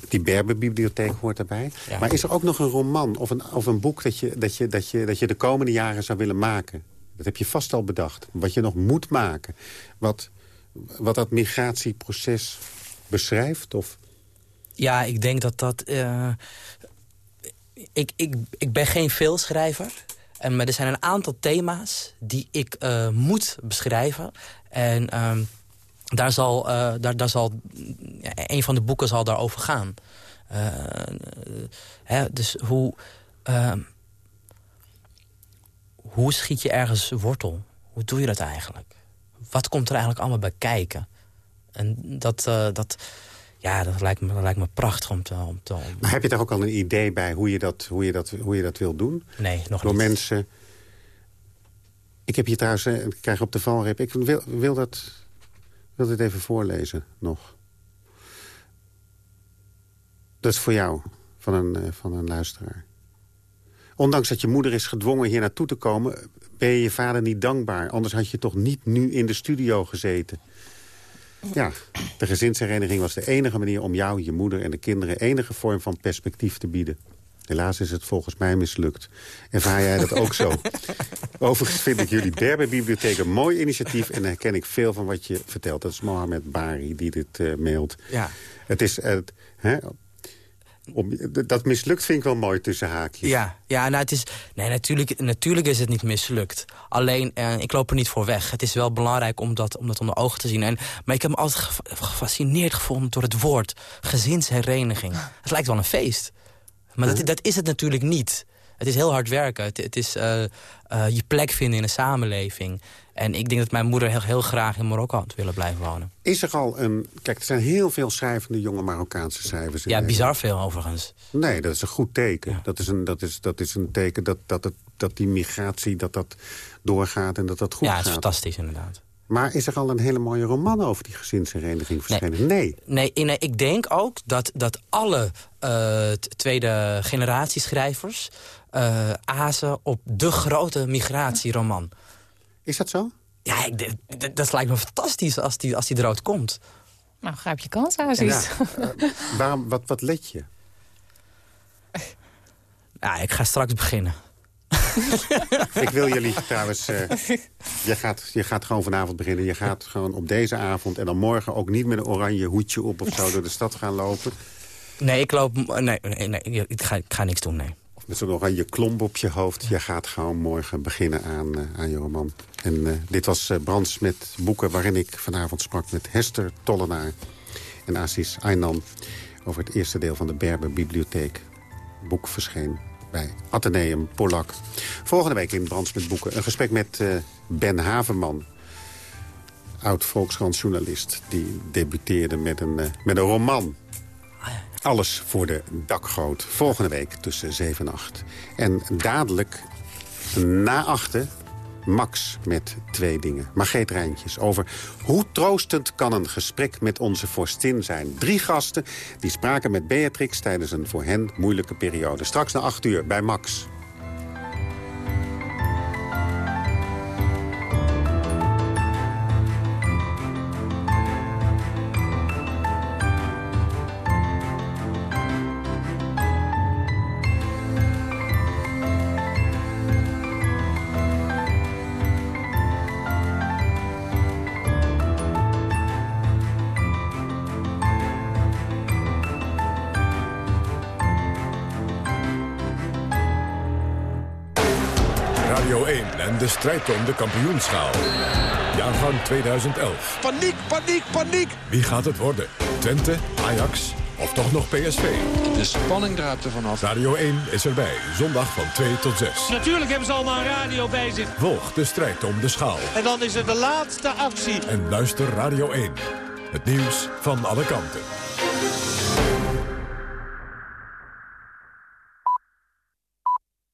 Die Berberbibliotheek hoort daarbij. Ja. Maar is er ook nog een roman of een, of een boek... Dat je, dat, je, dat, je, dat je de komende jaren zou willen maken? Dat heb je vast al bedacht. Wat je nog moet maken. Wat, wat dat migratieproces beschrijft? Of... Ja, ik denk dat dat... Uh, ik, ik, ik ben geen veelschrijver. En, maar er zijn een aantal thema's die ik uh, moet beschrijven. En uh, daar zal, uh, daar, daar zal, een van de boeken zal daarover gaan. Hè, dus hoe, hoe schiet je ergens wortel? Hoe doe je dat eigenlijk? Wat komt er eigenlijk allemaal bij kijken? En dat, dat, ja, dat lijkt me, dat lijkt me prachtig om te, om te... Maar heb je daar ook al een idee bij hoe je dat, hoe je dat, hoe je dat wil doen? Nee, nog Door niet. mensen... Ik heb hier trouwens, ik krijg op de valreep... Ik wil, wil, dat, wil dit even voorlezen nog. Dat is voor jou, van een, van een luisteraar. Ondanks dat je moeder is gedwongen hier naartoe te komen... ben je je vader niet dankbaar. Anders had je toch niet nu in de studio gezeten. Ja, de gezinshereniging was de enige manier om jou, je moeder en de kinderen... enige vorm van perspectief te bieden. Helaas is het volgens mij mislukt. Ervaar jij dat ook zo? Overigens vind ik jullie Berberbibliotheek een mooi initiatief... en herken ik veel van wat je vertelt. Dat is Mohamed Bari die dit uh, mailt. Ja. Het is... Uh, hè, om, dat mislukt vind ik wel mooi tussen haakjes. Ja, ja nou het is, nee, natuurlijk, natuurlijk is het niet mislukt. Alleen, eh, ik loop er niet voor weg. Het is wel belangrijk om dat, om dat onder ogen te zien. En, maar ik heb me altijd gefascineerd gevonden door het woord gezinshereniging. Het lijkt wel een feest. Maar dat, dat is het natuurlijk niet. Het is heel hard werken. Het, het is uh, uh, je plek vinden in een samenleving. En ik denk dat mijn moeder heel, heel graag in Marokko had willen blijven wonen. Is er al een... Kijk, er zijn heel veel schrijvende jonge Marokkaanse schrijvers. Ja, bizar veel overigens. Nee, dat is een goed teken. Ja. Dat, is een, dat, is, dat is een teken dat, dat, het, dat die migratie dat dat doorgaat en dat dat goed ja, gaat. Ja, het is fantastisch inderdaad. Maar is er al een hele mooie roman over die gezinshereniging verschenen? Nee. Nee, nee, nee ik denk ook dat, dat alle uh, tweede generatie schrijvers... Uh, azen op de grote migratieroman. Is dat zo? Ja, ik, dat, lijkt me fantastisch als die, als die eruit komt. Nou, grijp je kans, Aziz. Ja. uh, waarom, wat, wat let je? Ja, ik ga straks beginnen. ik wil jullie trouwens... Uh, je, gaat, je gaat gewoon vanavond beginnen. Je gaat gewoon op deze avond en dan morgen ook niet met een oranje hoedje op... of zo door de stad gaan lopen. Nee, ik loop... Nee, nee, nee ik, ga, ik ga niks doen, nee. Met zo'n oranje klomp op je hoofd. Je gaat gewoon morgen beginnen aan, uh, aan je roman. En uh, dit was uh, Brands met boeken waarin ik vanavond sprak met Hester Tollenaar... en Aziz Aynan over het eerste deel van de Berber Bibliotheek. Boek verscheen bij Atheneum Polak. Volgende week in Brands met boeken een gesprek met Ben Haverman. Oud-Volkskrant-journalist. Die debuteerde met een, met een roman. Alles voor de dakgoot. Volgende week tussen 7 en 8. En dadelijk na achten Max met twee dingen. Margreet Rijntjes over hoe troostend kan een gesprek met onze vorstin zijn. Drie gasten die spraken met Beatrix tijdens een voor hen moeilijke periode. Straks na acht uur bij Max. Strijd om de kampioenschaal. Jaargang 2011. Paniek, paniek, paniek! Wie gaat het worden? Twente, Ajax of toch nog PSV? De spanning draait er vanaf. Radio 1 is erbij, zondag van 2 tot 6. Natuurlijk hebben ze allemaal een radio bij zich. Volg de strijd om de schaal. En dan is er de laatste actie. En luister Radio 1. Het nieuws van alle kanten.